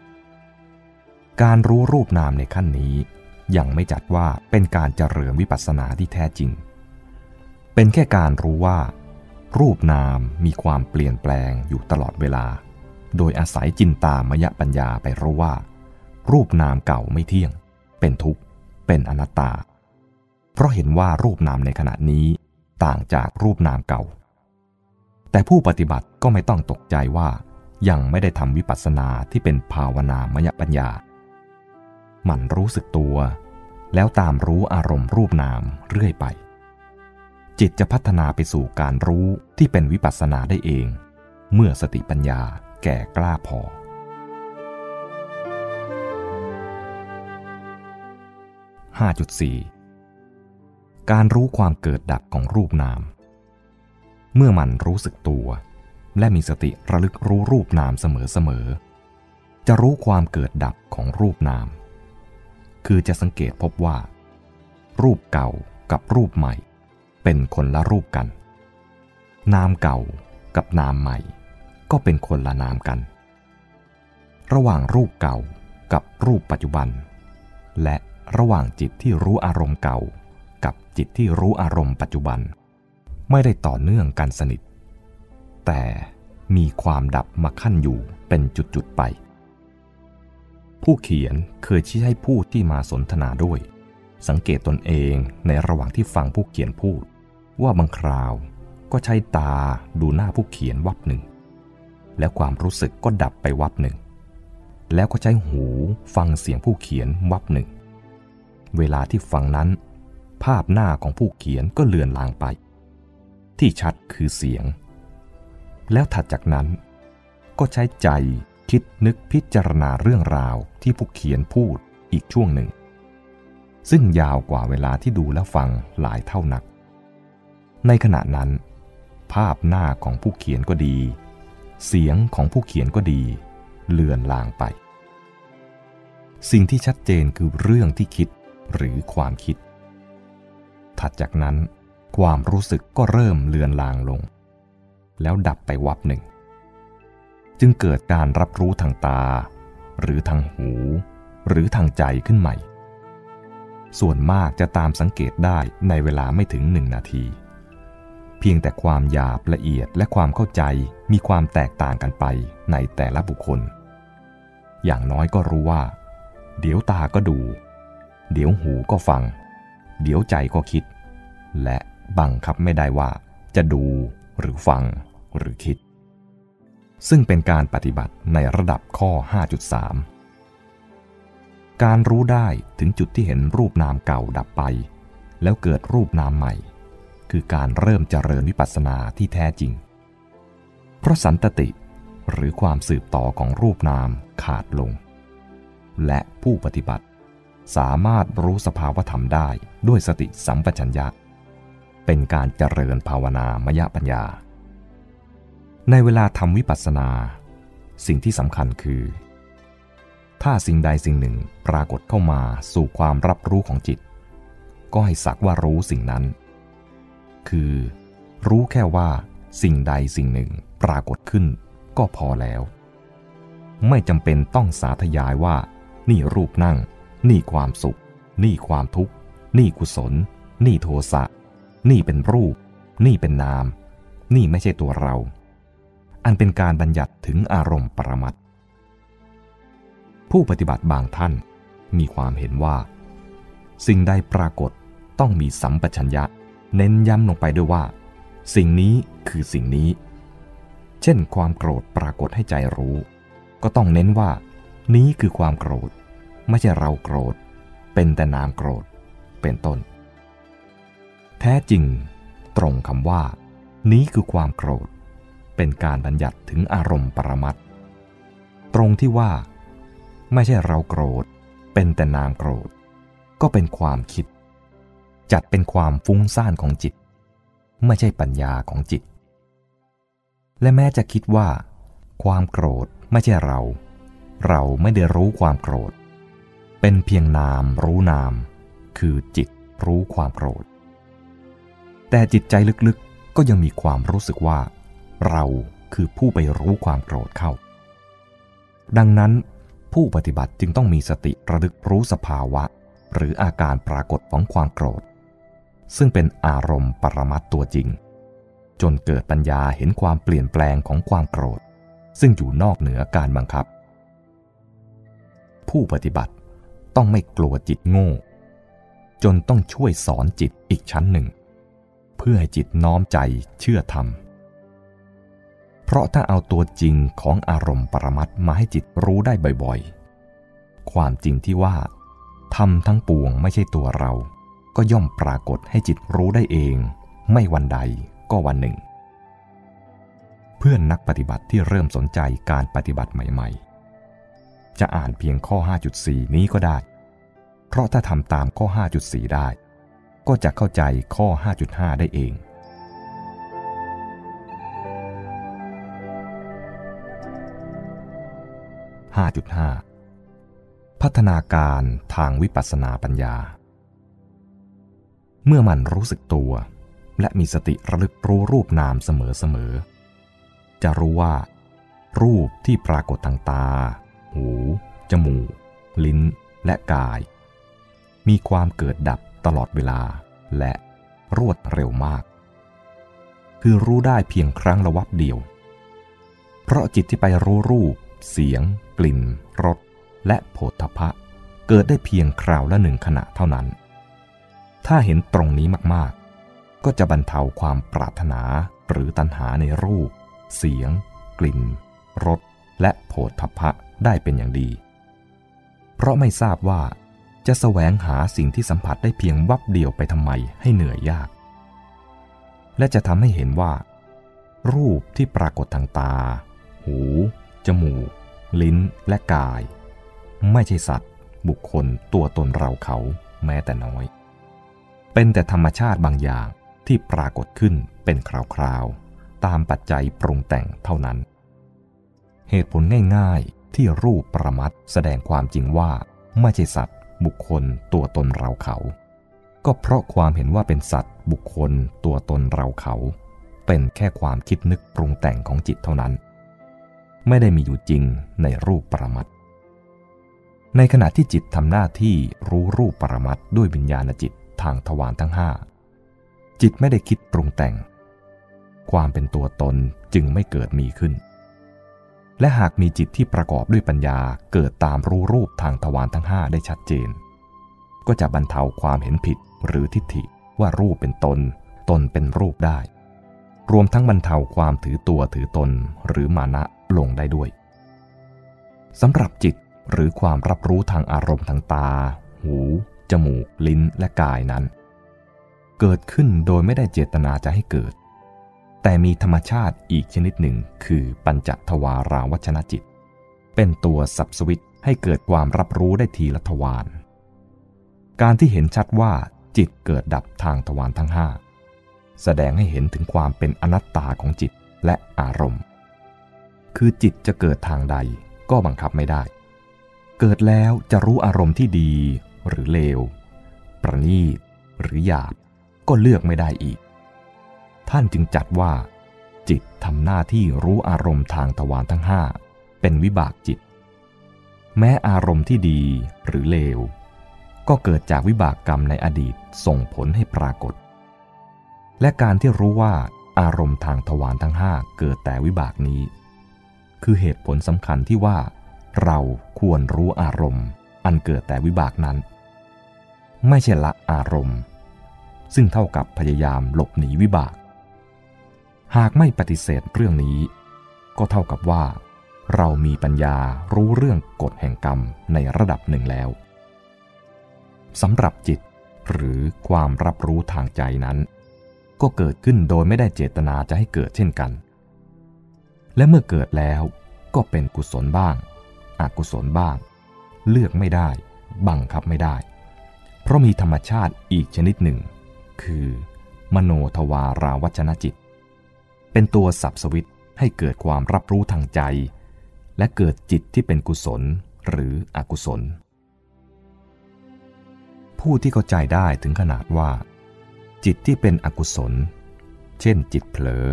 การรู้รูปนามในขั้นนี้ยังไม่จัดว่าเป็นการเจริญวิปัสสนาที่แท้จริง เป็นแค่การรู้ว่า รูปนามมีความเปลี่ยนแปลงอยู่ตลอดเวลา โดยอาศัยจินตามยปัญญาไปรู้ว่า รูปนามเก่าไม่เที่ยง เป็นทุกข์ เป็นอนัตตา เพราะเห็นว่ารูปนามในขณะนี้ต่างจากรูปนามเก่า แต่ผู้ปฏิบัติก็ไม่ต้องตกใจว่า ยังไม่ได้ทำวิปัสสนาที่เป็นภาวนามยปัญญามันรู้สึกตัว แล้วตามรู้อารมณ์รูปนามเรื่อยไป จิตจะพัฒนาไปสู่การรู้ที่เป็นวิปัสสนาได้เอง เมื่อสติปัญญาแก่กล้าพอ 5.4 การรู้ความเกิดดับของรูปนาม เมื่อมันรู้สึกตัว และมีสติระลึกรู้รูปนามเสมอๆ จะรู้ความเกิดดับของรูปนาม คือจะสังเกตพบว่า รูปเก่ากับรูปใหม่ เป็นคนละรูปกัน นามเก่ากับนามใหม่ ก็เป็นคนละนามกัน ระหว่างรูปเก่ากับรูปปัจจุบัน และระหว่างจิตที่รู้อารมณ์เก่า กับจิตที่รู้อารมณ์ปัจจุบัน ไม่ได้ต่อเนื่องกันสนิท แต่มีความดับมาขั้นอยู่เป็นจุดๆไป ผู้เขียนเคยชี้ให้ผู้ที่มาสนทนาด้วย สังเกตตนเองในระหว่างที่ฟังผู้เขียนพูด ว่าบางคราวก็ใช้ตาดูหน้าผู้เขียนวับหนึ่ง แล้วความรู้สึกก็ดับไปวับหนึ่ง แล้วก็ใช้หูฟังเสียงผู้เขียนวับหนึ่ง เวลาที่ฟังนั้น ภาพหน้าของผู้เขียนก็เลือนลางไป ที่ชัดคือเสียง แล้วถัดจากนั้น ก็ใช้ใจคิดนึกพิจารณาเรื่องราวที่ผู้เขียนพูดอีกช่วงหนึ่ง ซึ่งยาวกว่าเวลาที่ดูและฟังหลายเท่านัก ในขณะนั้น ภาพหน้าของผู้เขียนก็ดี เสียงของผู้เขียนก็ดี เลือนลางไป สิ่งที่ชัดเจนคือเรื่องที่คิดหรือความคิด ถัดจากนั้น ความรู้สึกก็เริ่มเลือนลางลง แล้วดับไปวับหนึ่ง จึงเกิดการรับรู้ทางตา หรือทางหู หรือทางใจขึ้นใหม่ ส่วนมากจะตามสังเกตได้ในเวลาไม่ถึงหนึ่งนาที เพียงแต่ความหยาบละเอียดและความเข้าใจมีความแตกต่างกันไปในแต่ละบุคคล อย่างน้อยก็รู้ว่า เดี๋ยวตาก็ดู เดี๋ยวหูก็ฟัง เดี๋ยวใจก็คิด และ บังคับไม่ได้ว่า จะดูหรือฟังหรือคิด ซึ่งเป็นการปฏิบัติในระดับข้อ 5.3 การรู้ได้ถึงจุดที่เห็นรูปนามเก่าดับไป แล้วเกิดรูปนามใหม่ คือการเริ่มเจริญวิปัสสนาที่แท้จริง เพราะสันตติหรือความสืบต่อของรูปนามขาดลง และผู้ปฏิบัติสามารถรู้สภาวธรรมได้ด้วยสติสัมปชัญญะ เป็นการเจริญภาวนามยปัญญา ในเวลาทำวิปัสสนา สิ่งที่สำคัญคือ ถ้าสิ่งใดสิ่งหนึ่งปรากฏเข้ามาสู่ความรับรู้ของจิต ก็ให้สักว่ารู้สิ่งนั้น คือ รู้แค่ว่าสิ่งใดสิ่งหนึ่งปรากฏขึ้นก็พอแล้ว ไม่จำเป็นต้องสาธยายว่า นี่รูปนั่ง นี่ความสุข นี่ความทุกข์ นี่กุศล นี่โทสะ นี่เป็นรูป นี่เป็นนาม นี่ไม่ใช่ตัวเรา อันเป็นการบัญญัติถึงอารมณ์ปรมัตผู้ปฏิบัติบางท่านมีความเห็นว่า สิ่งใดปรากฏต้องมีสัมปชัญญะ เน้นย้ำลงไปด้วยว่า สิ่งนี้คือสิ่งนี้ เช่น ความโกรธปรากฏให้ใจรู้ ก็ต้องเน้นว่า นี้คือความโกรธ ไม่ใช่เราโกรธ เป็นแต่นามโกรธ เป็นต้น แท้จริง ตรงคำว่า นี้คือความโกรธ เป็นการบัญญัติถึงอารมณ์ปรมัตตรงที่ว่า ไม่ใช่เราโกรธ เป็นแต่นามโกรธ ก็เป็นความคิด จัดเป็นความฟุ้งซ่านของจิต ไม่ใช่ปัญญาของจิต และแม้จะคิดว่า ความโกรธไม่ใช่เรา เราไม่ได้รู้ความโกรธ เป็นเพียงนามรู้นาม คือจิตรู้ความโกรธ แต่จิตใจลึกๆก็ยังมีความรู้สึกว่า เราคือผู้ไปรู้ความโกรธเข้า ดังนั้นผู้ปฏิบัติจึงต้องมีสติระลึกรู้สภาวะ หรืออาการปรากฏของความโกรธ ซึ่งเป็นอารมณ์ปรมัตตัวจริง จนเกิดปัญญาเห็นความเปลี่ยนแปลงของความโกรธ ซึ่งอยู่นอกเหนือการบังคับ ผู้ปฏิบัติต้องไม่กลัวจิตโง่ จนต้องช่วยสอนจิตอีกชั้นหนึ่ง เพื่อให้จิตน้อมใจเชื่อธรรม เพราะถ้าเอาตัวจริงของอารมณ์ปรมัตมาให้จิตรู้ได้บ่อยๆ ความจริงที่ว่าธรรมทั้งปวงไม่ใช่ตัวเรา ก็ย่อมปรากฏให้จิตรู้ได้เอง ไม่วันใดก็วันหนึ่ง เพื่อนนักปฏิบัติที่เริ่มสนใจการปฏิบัติใหม่ ๆ จะอ่านเพียงข้อ 5.4 นี้ก็ได้ เพราะถ้าทำตามข้อ 5.4 ได้ ก็จะเข้าใจข้อ 5.5 ได้เอง 5.5 พัฒนาการทางวิปัสสนาปัญญา เมื่อมันรู้สึกตัว และมีสติระลึกรู้รูปนามเสมอๆ จะรู้ว่า รูปที่ปรากฏทางตา หู จมูก ลิ้น และกาย มีความเกิดดับ ตลอดเวลาและรวดเร็วมาก คือรู้ได้เพียงครั้งละวับเดียว เพราะจิตที่ไปรู้รูป เสียง กลิ่นรสและโผฏฐพะเกิดได้เพียงคราวละหนึ่งขณะเท่านั้น ถ้าเห็นตรงนี้มากๆ ก็จะบรรเทาความปรารถนาหรือตัณหาในรูป เสียง กลิ่นรสและโผฏฐพะได้เป็นอย่างดี เพราะไม่ทราบว่า จะแสวงหาสิ่งที่สัมผัสได้เพียงวับเดียวไปทำไมให้เหนื่อยยาก และจะทำให้เห็นว่า รูปที่ปรากฏทางตา หู จมูก ลิ้นและกาย ไม่ใช่สัตว์ บุคคลตัวตนเราเขาแม้แต่น้อย เป็นแต่ธรรมชาติบางอย่างที่ปรากฏขึ้นเป็นคราวๆ ตามปัจจัยปรุงแต่งเท่านั้น เหตุผลง่ายๆที่รูปประมัดแสดงความจริงว่าไม่ใช่สัตว์ บุคคลตัวตนเราเขา ก็เพราะความเห็นว่าเป็นสัตว์บุคคลตัวตนเราเขา เป็นแค่ความคิดนึกปรุงแต่งของจิตเท่านั้น ไม่ได้มีอยู่จริงในรูปปรมัตในขณะที่จิตทำหน้าที่รู้รูปปรมัตด้วยวิญญาณจิตทางทวารทั้งห้าจิตไม่ได้คิดปรุงแต่ง ความเป็นตัวตนจึงไม่เกิดมีขึ้น และหากมีจิตที่ประกอบด้วยปัญญาเกิดตามรู้รูปทางทวารทั้งห้าได้ชัดเจน ก็จะบรรเทาความเห็นผิดหรือทิฏฐิว่ารูปเป็นตน ตนเป็นรูปได้ รวมทั้งบรรเทาความถือตัวถือตนหรือมานะลงได้ด้วยสำหรับจิตหรือความรับรู้ทางอารมณ์ทางตา หู จมูก ลิ้นและกายนั้น เกิดขึ้นโดยไม่ได้เจตนาจะให้เกิด แต่มีธรรมชาติอีกชนิดหนึ่งคือปัญจทวาราวัชนจิต เป็นตัวสับสวิตให้เกิดความรับรู้ได้ทีละทวารการที่เห็นชัดว่าจิตเกิดดับทางทวารทั้งห้าแสดงให้เห็นถึงความเป็นอนัตตาของจิตและอารมณ์ คือจิตจะเกิดทางใดก็บังคับไม่ได้ เกิดแล้วจะรู้อารมณ์ที่ดีหรือเลว ประณีตหรือหยาบก็เลือกไม่ได้อีก ท่านจึงจัดว่า จิตทำหน้าที่รู้อารมณ์ทางทวารทั้งห้าเป็นวิบากจิต แม้อารมณ์ที่ดีหรือเลว ก็เกิดจากวิบากกรรมในอดีตส่งผลให้ปรากฏ และการที่รู้ว่าอารมณ์ทางทวารทั้งห้าเกิดแต่วิบากนี้ คือเหตุผลสำคัญที่ว่า เราควรรู้อารมณ์อันเกิดแต่วิบากนั้น ไม่ใช่ละอารมณ์ ซึ่งเท่ากับพยายามหลบหนีวิบาก หากไม่ปฏิเสธเรื่องนี้ ก็เท่ากับว่า เรามีปัญญารู้เรื่องกฎแห่งกรรมในระดับหนึ่งแล้วสำหรับจิตหรือความรับรู้ทางใจนั้น ก็เกิดขึ้นโดยไม่ได้เจตนาจะให้เกิดเช่นกัน และเมื่อเกิดแล้วก็เป็นกุศลบ้าง อกุศลบ้าง เลือกไม่ได้ บังคับไม่ได้ เพราะมีธรรมชาติอีกชนิดหนึ่ง คือ มโนทวาราวัชนจิต เป็นตัวสับสวิตให้เกิดความรับรู้ทางใจ และเกิดจิตที่เป็นกุศลหรืออกุศล ผู้ที่เข้าใจได้ถึงขนาดว่า จิตที่เป็นอกุศล เช่นจิตเผลอ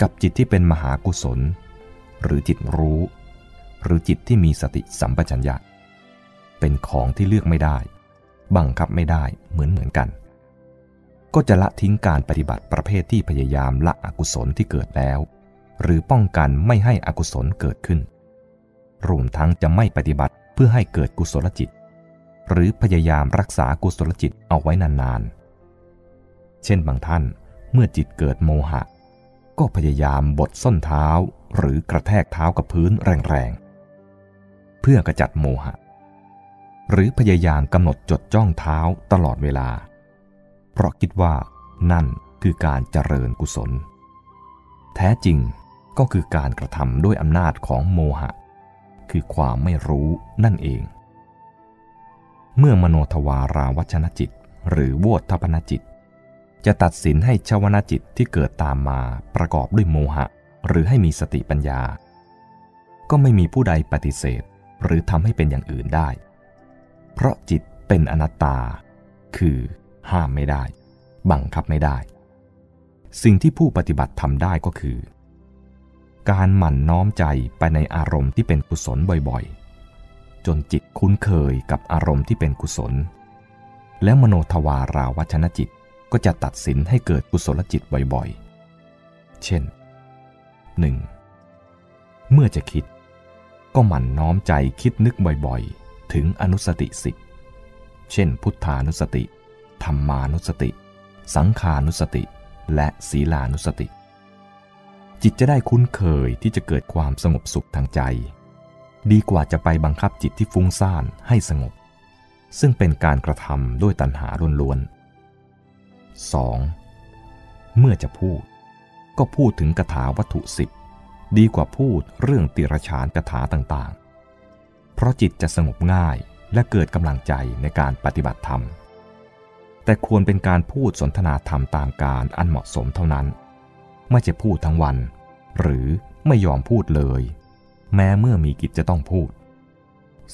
กับจิตที่เป็นมหากุศล หรือจิตรู้ หรือจิตที่มีสติสัมปชัญญะ เป็นของที่เลือกไม่ได้ บังคับไม่ได้เหมือนเหมือนกัน ก็จะละทิ้งการปฏิบัติประเภทที่พยายามละอกุศลที่เกิดแล้ว หรือป้องกันไม่ให้อกุศลเกิดขึ้น รวมทั้งจะไม่ปฏิบัติเพื่อให้เกิดกุศลจิต หรือพยายามรักษากุศลจิตเอาไว้นานๆ เช่นบางท่านเมื่อจิตเกิดโมหะ ก็พยายามบดส้นเท้า หรือกระแทกเท้ากับพื้นแรงๆ เพื่อกระจัดโมหะ หรือพยายามกำหนดจดจ้องเท้าตลอดเวลา เพราะคิดว่านั่นคือการเจริญกุศล แท้จริงก็คือการกระทำด้วยอำนาจของโมหะ คือความไม่รู้นั่นเอง เมื่อมโนทวาราวัชนจิต หรือโวทพนจิต จะตัดสินให้ชวนาจิตที่เกิดตามมาประกอบด้วยโมหะ หรือให้มีสติปัญญา ก็ไม่มีผู้ใดปฏิเสธ หรือทำให้เป็นอย่างอื่นได้ เพราะจิตเป็นอนัตตา คือ ห้ามไม่ได้ บังคับไม่ได้ สิ่งที่ผู้ปฏิบัติทำได้ก็คือ การหมั่นน้อมใจไปในอารมณ์ที่เป็นกุศลบ่อยๆ จนจิตคุ้นเคยกับอารมณ์ที่เป็นกุศล แล้วมโนทวาราวัชนจิตก็จะตัดสินให้เกิดกุศลจิตบ่อยๆ เช่น 1. เมื่อจะคิด ก็หมั่นน้อมใจคิดนึกบ่อยๆ ถึงอนุสติสิเช่น พุทธานุสติ ธรรมานุสติ สังขานุสติ และศีลานุสติ จิตจะได้คุ้นเคยที่จะเกิดความสงบสุขทางใจ ดีกว่าจะไปบังคับจิตที่ฟุ้งซ่านให้สงบ ซึ่งเป็นการกระทำด้วยตัณหาล้วนๆ 2. เมื่อจะพูด ก็พูดถึงคาถาวัตถุสิบดีกว่าพูดเรื่องติรชานคาถาต่างๆ เพราะจิตจะสงบง่ายและเกิดกำลังใจในการปฏิบัติธรรม แต่ควรเป็นการพูดสนทนาธรรมตามการอันเหมาะสมเท่านั้น ไม่จะพูดทั้งวัน หรือไม่ยอมพูดเลย แม้เมื่อมีกิจจะต้องพูด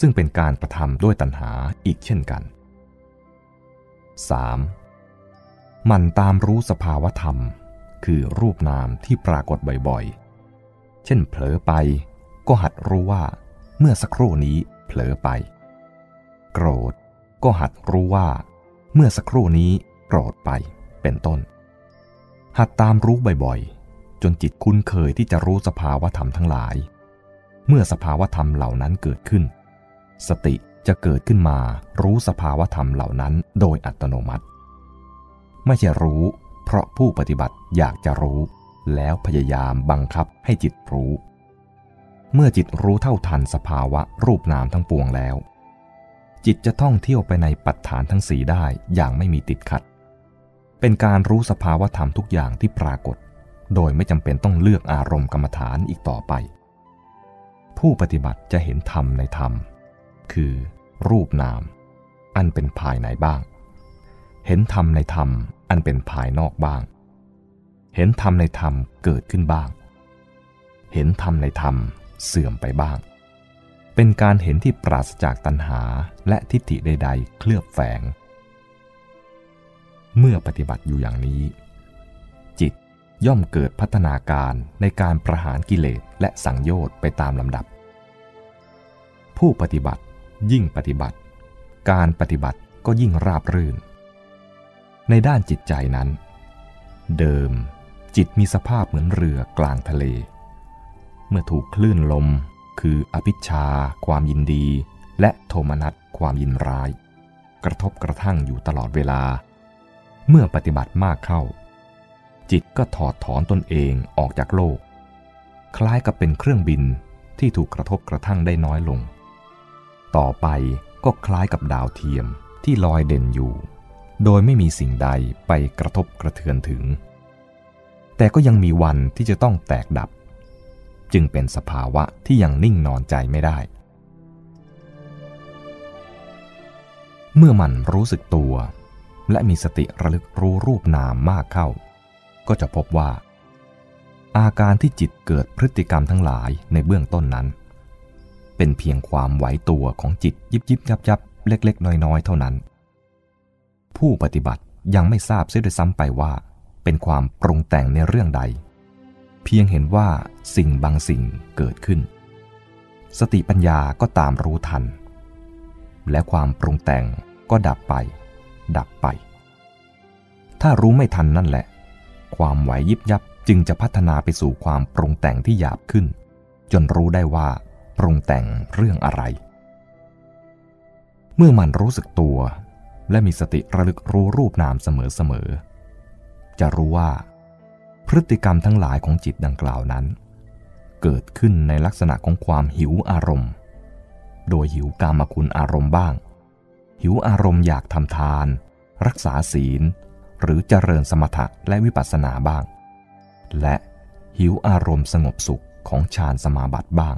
ซึ่งเป็นการกระทำด้วยตัณหาอีกเช่นกัน 3. มันตามรู้สภาวธรรม คือรูปนามที่ปรากฏบ่อยๆ เช่นเผลอไปก็หัดรู้ว่า เมื่อสักครู่นี้เผลอไป โกรธก็หัดรู้ว่า เมื่อสักครู่นี้โกรธไปเป็นต้น หัดตามรู้บ่อยๆ จนจิตคุ้นเคยที่จะรู้สภาวธรรมทั้งหลาย เมื่อสภาวธรรมเหล่านั้นเกิดขึ้น สติจะเกิดขึ้นมารู้สภาวธรรมเหล่านั้นโดยอัตโนมัติ ไม่ใช่รู้ เพราะผู้ปฏิบัติอยากจะรู้ แล้วพยายามบังคับให้จิตรู้ เมื่อจิตรู้เท่าทันสภาวะรูปนามทั้งปวงแล้ว จิตจะท่องเที่ยวไปในปัจฐานทั้งสีได้อย่างไม่มีติดขัด เป็นการรู้สภาวธรรมทุกอย่างที่ปรากฏ โดยไม่จำเป็นต้องเลือกอารมณ์กรรมฐานอีกต่อไป ผู้ปฏิบัติจะเห็นธรรมในธรรม คือ รูปนาม อันเป็นภายในบ้าง เห็นธรรมในธรรมอันเป็นภายนอกบ้าง เห็นธรรมในธรรมเกิดขึ้นบ้าง เห็นธรรมในธรรมเสื่อมไปบ้าง เป็นการเห็นที่ปราศจากตัณหาและทิฏฐิใด ๆ เคลือบแฝง เมื่อปฏิบัติอยู่อย่างนี้ จิตย่อมเกิดพัฒนาการในการประหารกิเลสและสังโยชน์ไปตามลำดับ ผู้ปฏิบัติยิ่งปฏิบัติ การปฏิบัติก็ยิ่งราบรื่น ในด้านจิตใจนั้น เดิมจิตมีสภาพเหมือนเรือกลางทะเล เมื่อถูกคลื่นลม คืออภิชา ความยินดี และโทมนัสความยินร้าย กระทบกระทั่งอยู่ตลอดเวลา เมื่อปฏิบัติมากเข้า จิตก็ถอดถอนตนเองออกจากโลก คล้ายกับเป็นเครื่องบินที่ถูกกระทบกระทั่งได้น้อยลง ต่อไปก็คล้ายกับดาวเทียมที่ลอยเด่นอยู่ โดยไม่มีสิ่งใดไปกระทบกระเทือนถึง แต่ก็ยังมีวันที่จะต้องแตกดับ จึงเป็นสภาวะที่ยังนิ่งนอนใจไม่ได้ เมื่อมันรู้สึกตัว และมีสติระลึกรู้รูปนามมากเข้า ก็จะพบว่า อาการที่จิตเกิดพฤติกรรมทั้งหลายในเบื้องต้นนั้น เป็นเพียงความไหวตัวของจิตยิบยิบยับยับเล็ก ๆ น้อยๆ เท่านั้น ผู้ปฏิบัติยังไม่ทราบเสียด้วยซ้ำไปว่า เป็นความปรุงแต่งในเรื่องใด เพียงเห็นว่าสิ่งบางสิ่งเกิดขึ้น สติปัญญาก็ตามรู้ทัน และความปรุงแต่งก็ดับไป ดับไป ถ้ารู้ไม่ทันนั่นแหละ ความไหวยิบยับจึงจะพัฒนาไปสู่ความปรุงแต่งที่หยาบขึ้น จนรู้ได้ว่าปรุงแต่งเรื่องอะไร เมื่อมันรู้สึกตัว และมีสติระลึกรู้รูปนามเสมอๆจะรู้ว่า พฤติกรรมทั้งหลายของจิตดังกล่าวนั้น เกิดขึ้นในลักษณะของความหิวอารมณ์ โดยหิวกามคุณอารมณ์บ้าง หิวอารมณ์อยากทำทาน รักษาศีล หรือเจริญสมถะและวิปัสสนาบ้าง และหิวอารมณ์สงบสุขของฌานสมาบัติบ้าง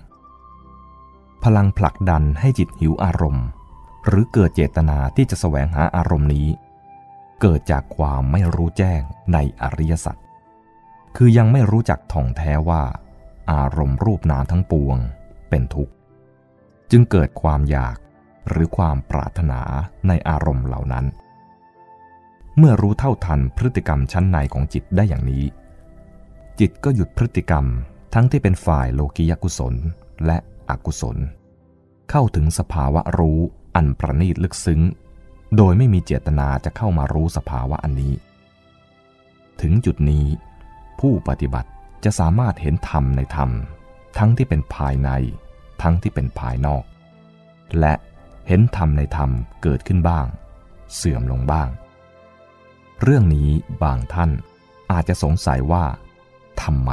พลังผลักดันให้จิตหิวอารมณ์ หรือเกิดเจตนาที่จะแสวงหาอารมณ์นี้ เกิดจากความไม่รู้แจ้งในอริยสัจ คือยังไม่รู้จักท่องแท้ว่า อารมณ์รูปนามทั้งปวง เป็นทุกข์ จึงเกิดความอยากหรือความปรารถนาในอารมณ์เหล่านั้น เมื่อรู้เท่าทันพฤติกรรมชั้นในของจิตได้อย่างนี้ จิตก็หยุดพฤติกรรมทั้งที่เป็นฝ่ายโลกิยกุศลและอกุศล เข้าถึงสภาวะรู้อันประณีตลึกซึ้ง โดยไม่มีเจตนาจะเข้ามารู้สภาวะอันนี้ ถึงจุดนี้ ผู้ปฏิบัติจะสามารถเห็นธรรมในธรรม ทั้งที่เป็นภายใน ทั้งที่เป็นภายนอก และเห็นธรรมในธรรมเกิดขึ้นบ้าง เสื่อมลงบ้าง เรื่องนี้บางท่านอาจจะสงสัยว่าทำไม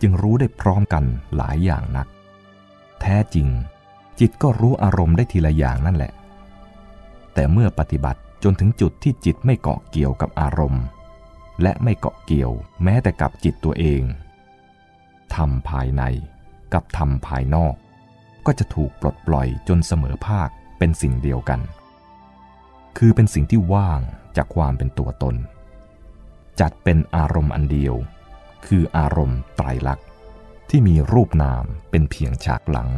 จึงรู้ได้พร้อมกันหลายอย่างนัก แท้จริง จิตก็รู้อารมณ์ได้ทีละอย่างนั่นแหละ แต่เมื่อปฏิบัติจนถึงจุดที่จิตไม่เกาะเกี่ยวกับอารมณ์ และไม่เกาะเกี่ยวแม้แต่กับจิตตัวเองทำภายในกับทำภายนอก ก็จะถูกปลดปล่อยจนเสมอภาคเป็นสิ่งเดียวกัน คือเป็นสิ่งที่ว่างจากความเป็นตัวตน จัดเป็นอารมณ์อันเดียว คืออารมณ์ไตรลักษณ์ที่มีรูปนามเป็นเพียงฉากหลัง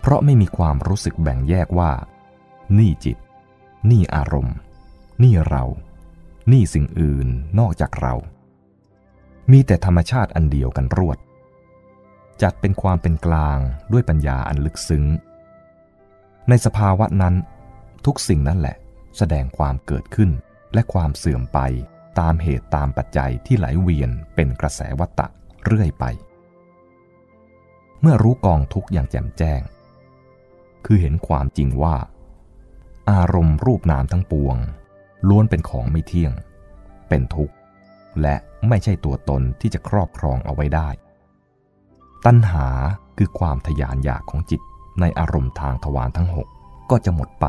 เพราะไม่มีความรู้สึกแบ่งแยกว่า นี่จิต นี่อารมณ์ นี่เรา นี่สิ่งอื่นนอกจากเรา มีแต่ธรรมชาติอันเดียวกันรวด จัดเป็นความเป็นกลางด้วยปัญญาอันลึกซึ้ง ในสภาวะนั้น ทุกสิ่งนั่นแหละ แสดงความเกิดขึ้นและความเสื่อมไปตามเหตุตามปัจจัยที่ไหลเวียนเป็นกระแสวัตตะเรื่อยไป เมื่อรู้กองทุกอย่างแจ่มแจ้ง คือเห็นความจริงว่า อารมณ์รูปนามทั้งปวง ล้วนเป็นของไม่เที่ยง เป็นทุกข์ และไม่ใช่ตัวตนที่จะครอบครองเอาไว้ได้ ตัณหาคือความทยานอยากของจิตในอารมณ์ทางทวารทั้งหกก็จะหมดไป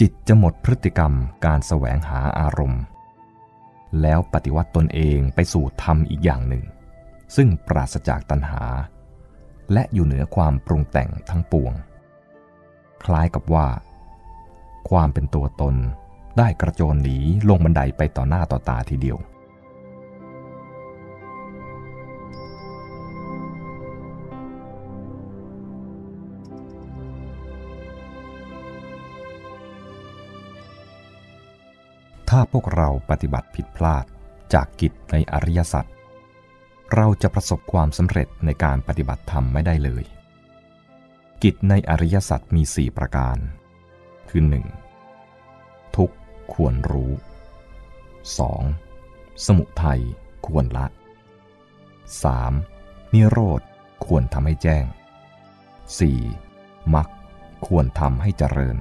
จิตจะหมดพฤติกรรมการแสวงหาอารมณ์ แล้วปฏิวัติตนเองไปสู่ธรรมอีกอย่างหนึ่ง ซึ่งปราศจากตัณหา และอยู่เหนือความปรุงแต่งทั้งปวง คล้ายกับว่า ความเป็นตัวตน ได้กระโจนหนีลงบันไดไปต่อหน้าต่อตาทีเดียว ถ้าพวกเราปฏิบัติผิดพลาดจากกิจในอริยสัจเราจะประสบความสำเร็จในการปฏิบัติธรรมไม่ได้เลย กิจในอริยสัจมีสี่ประการ คือ 1. ควรรู้ 2. สมุทัยควรละ 3. นิโรธควรทำให้แจ้ง 4. มรรคควรทำให้เจริญ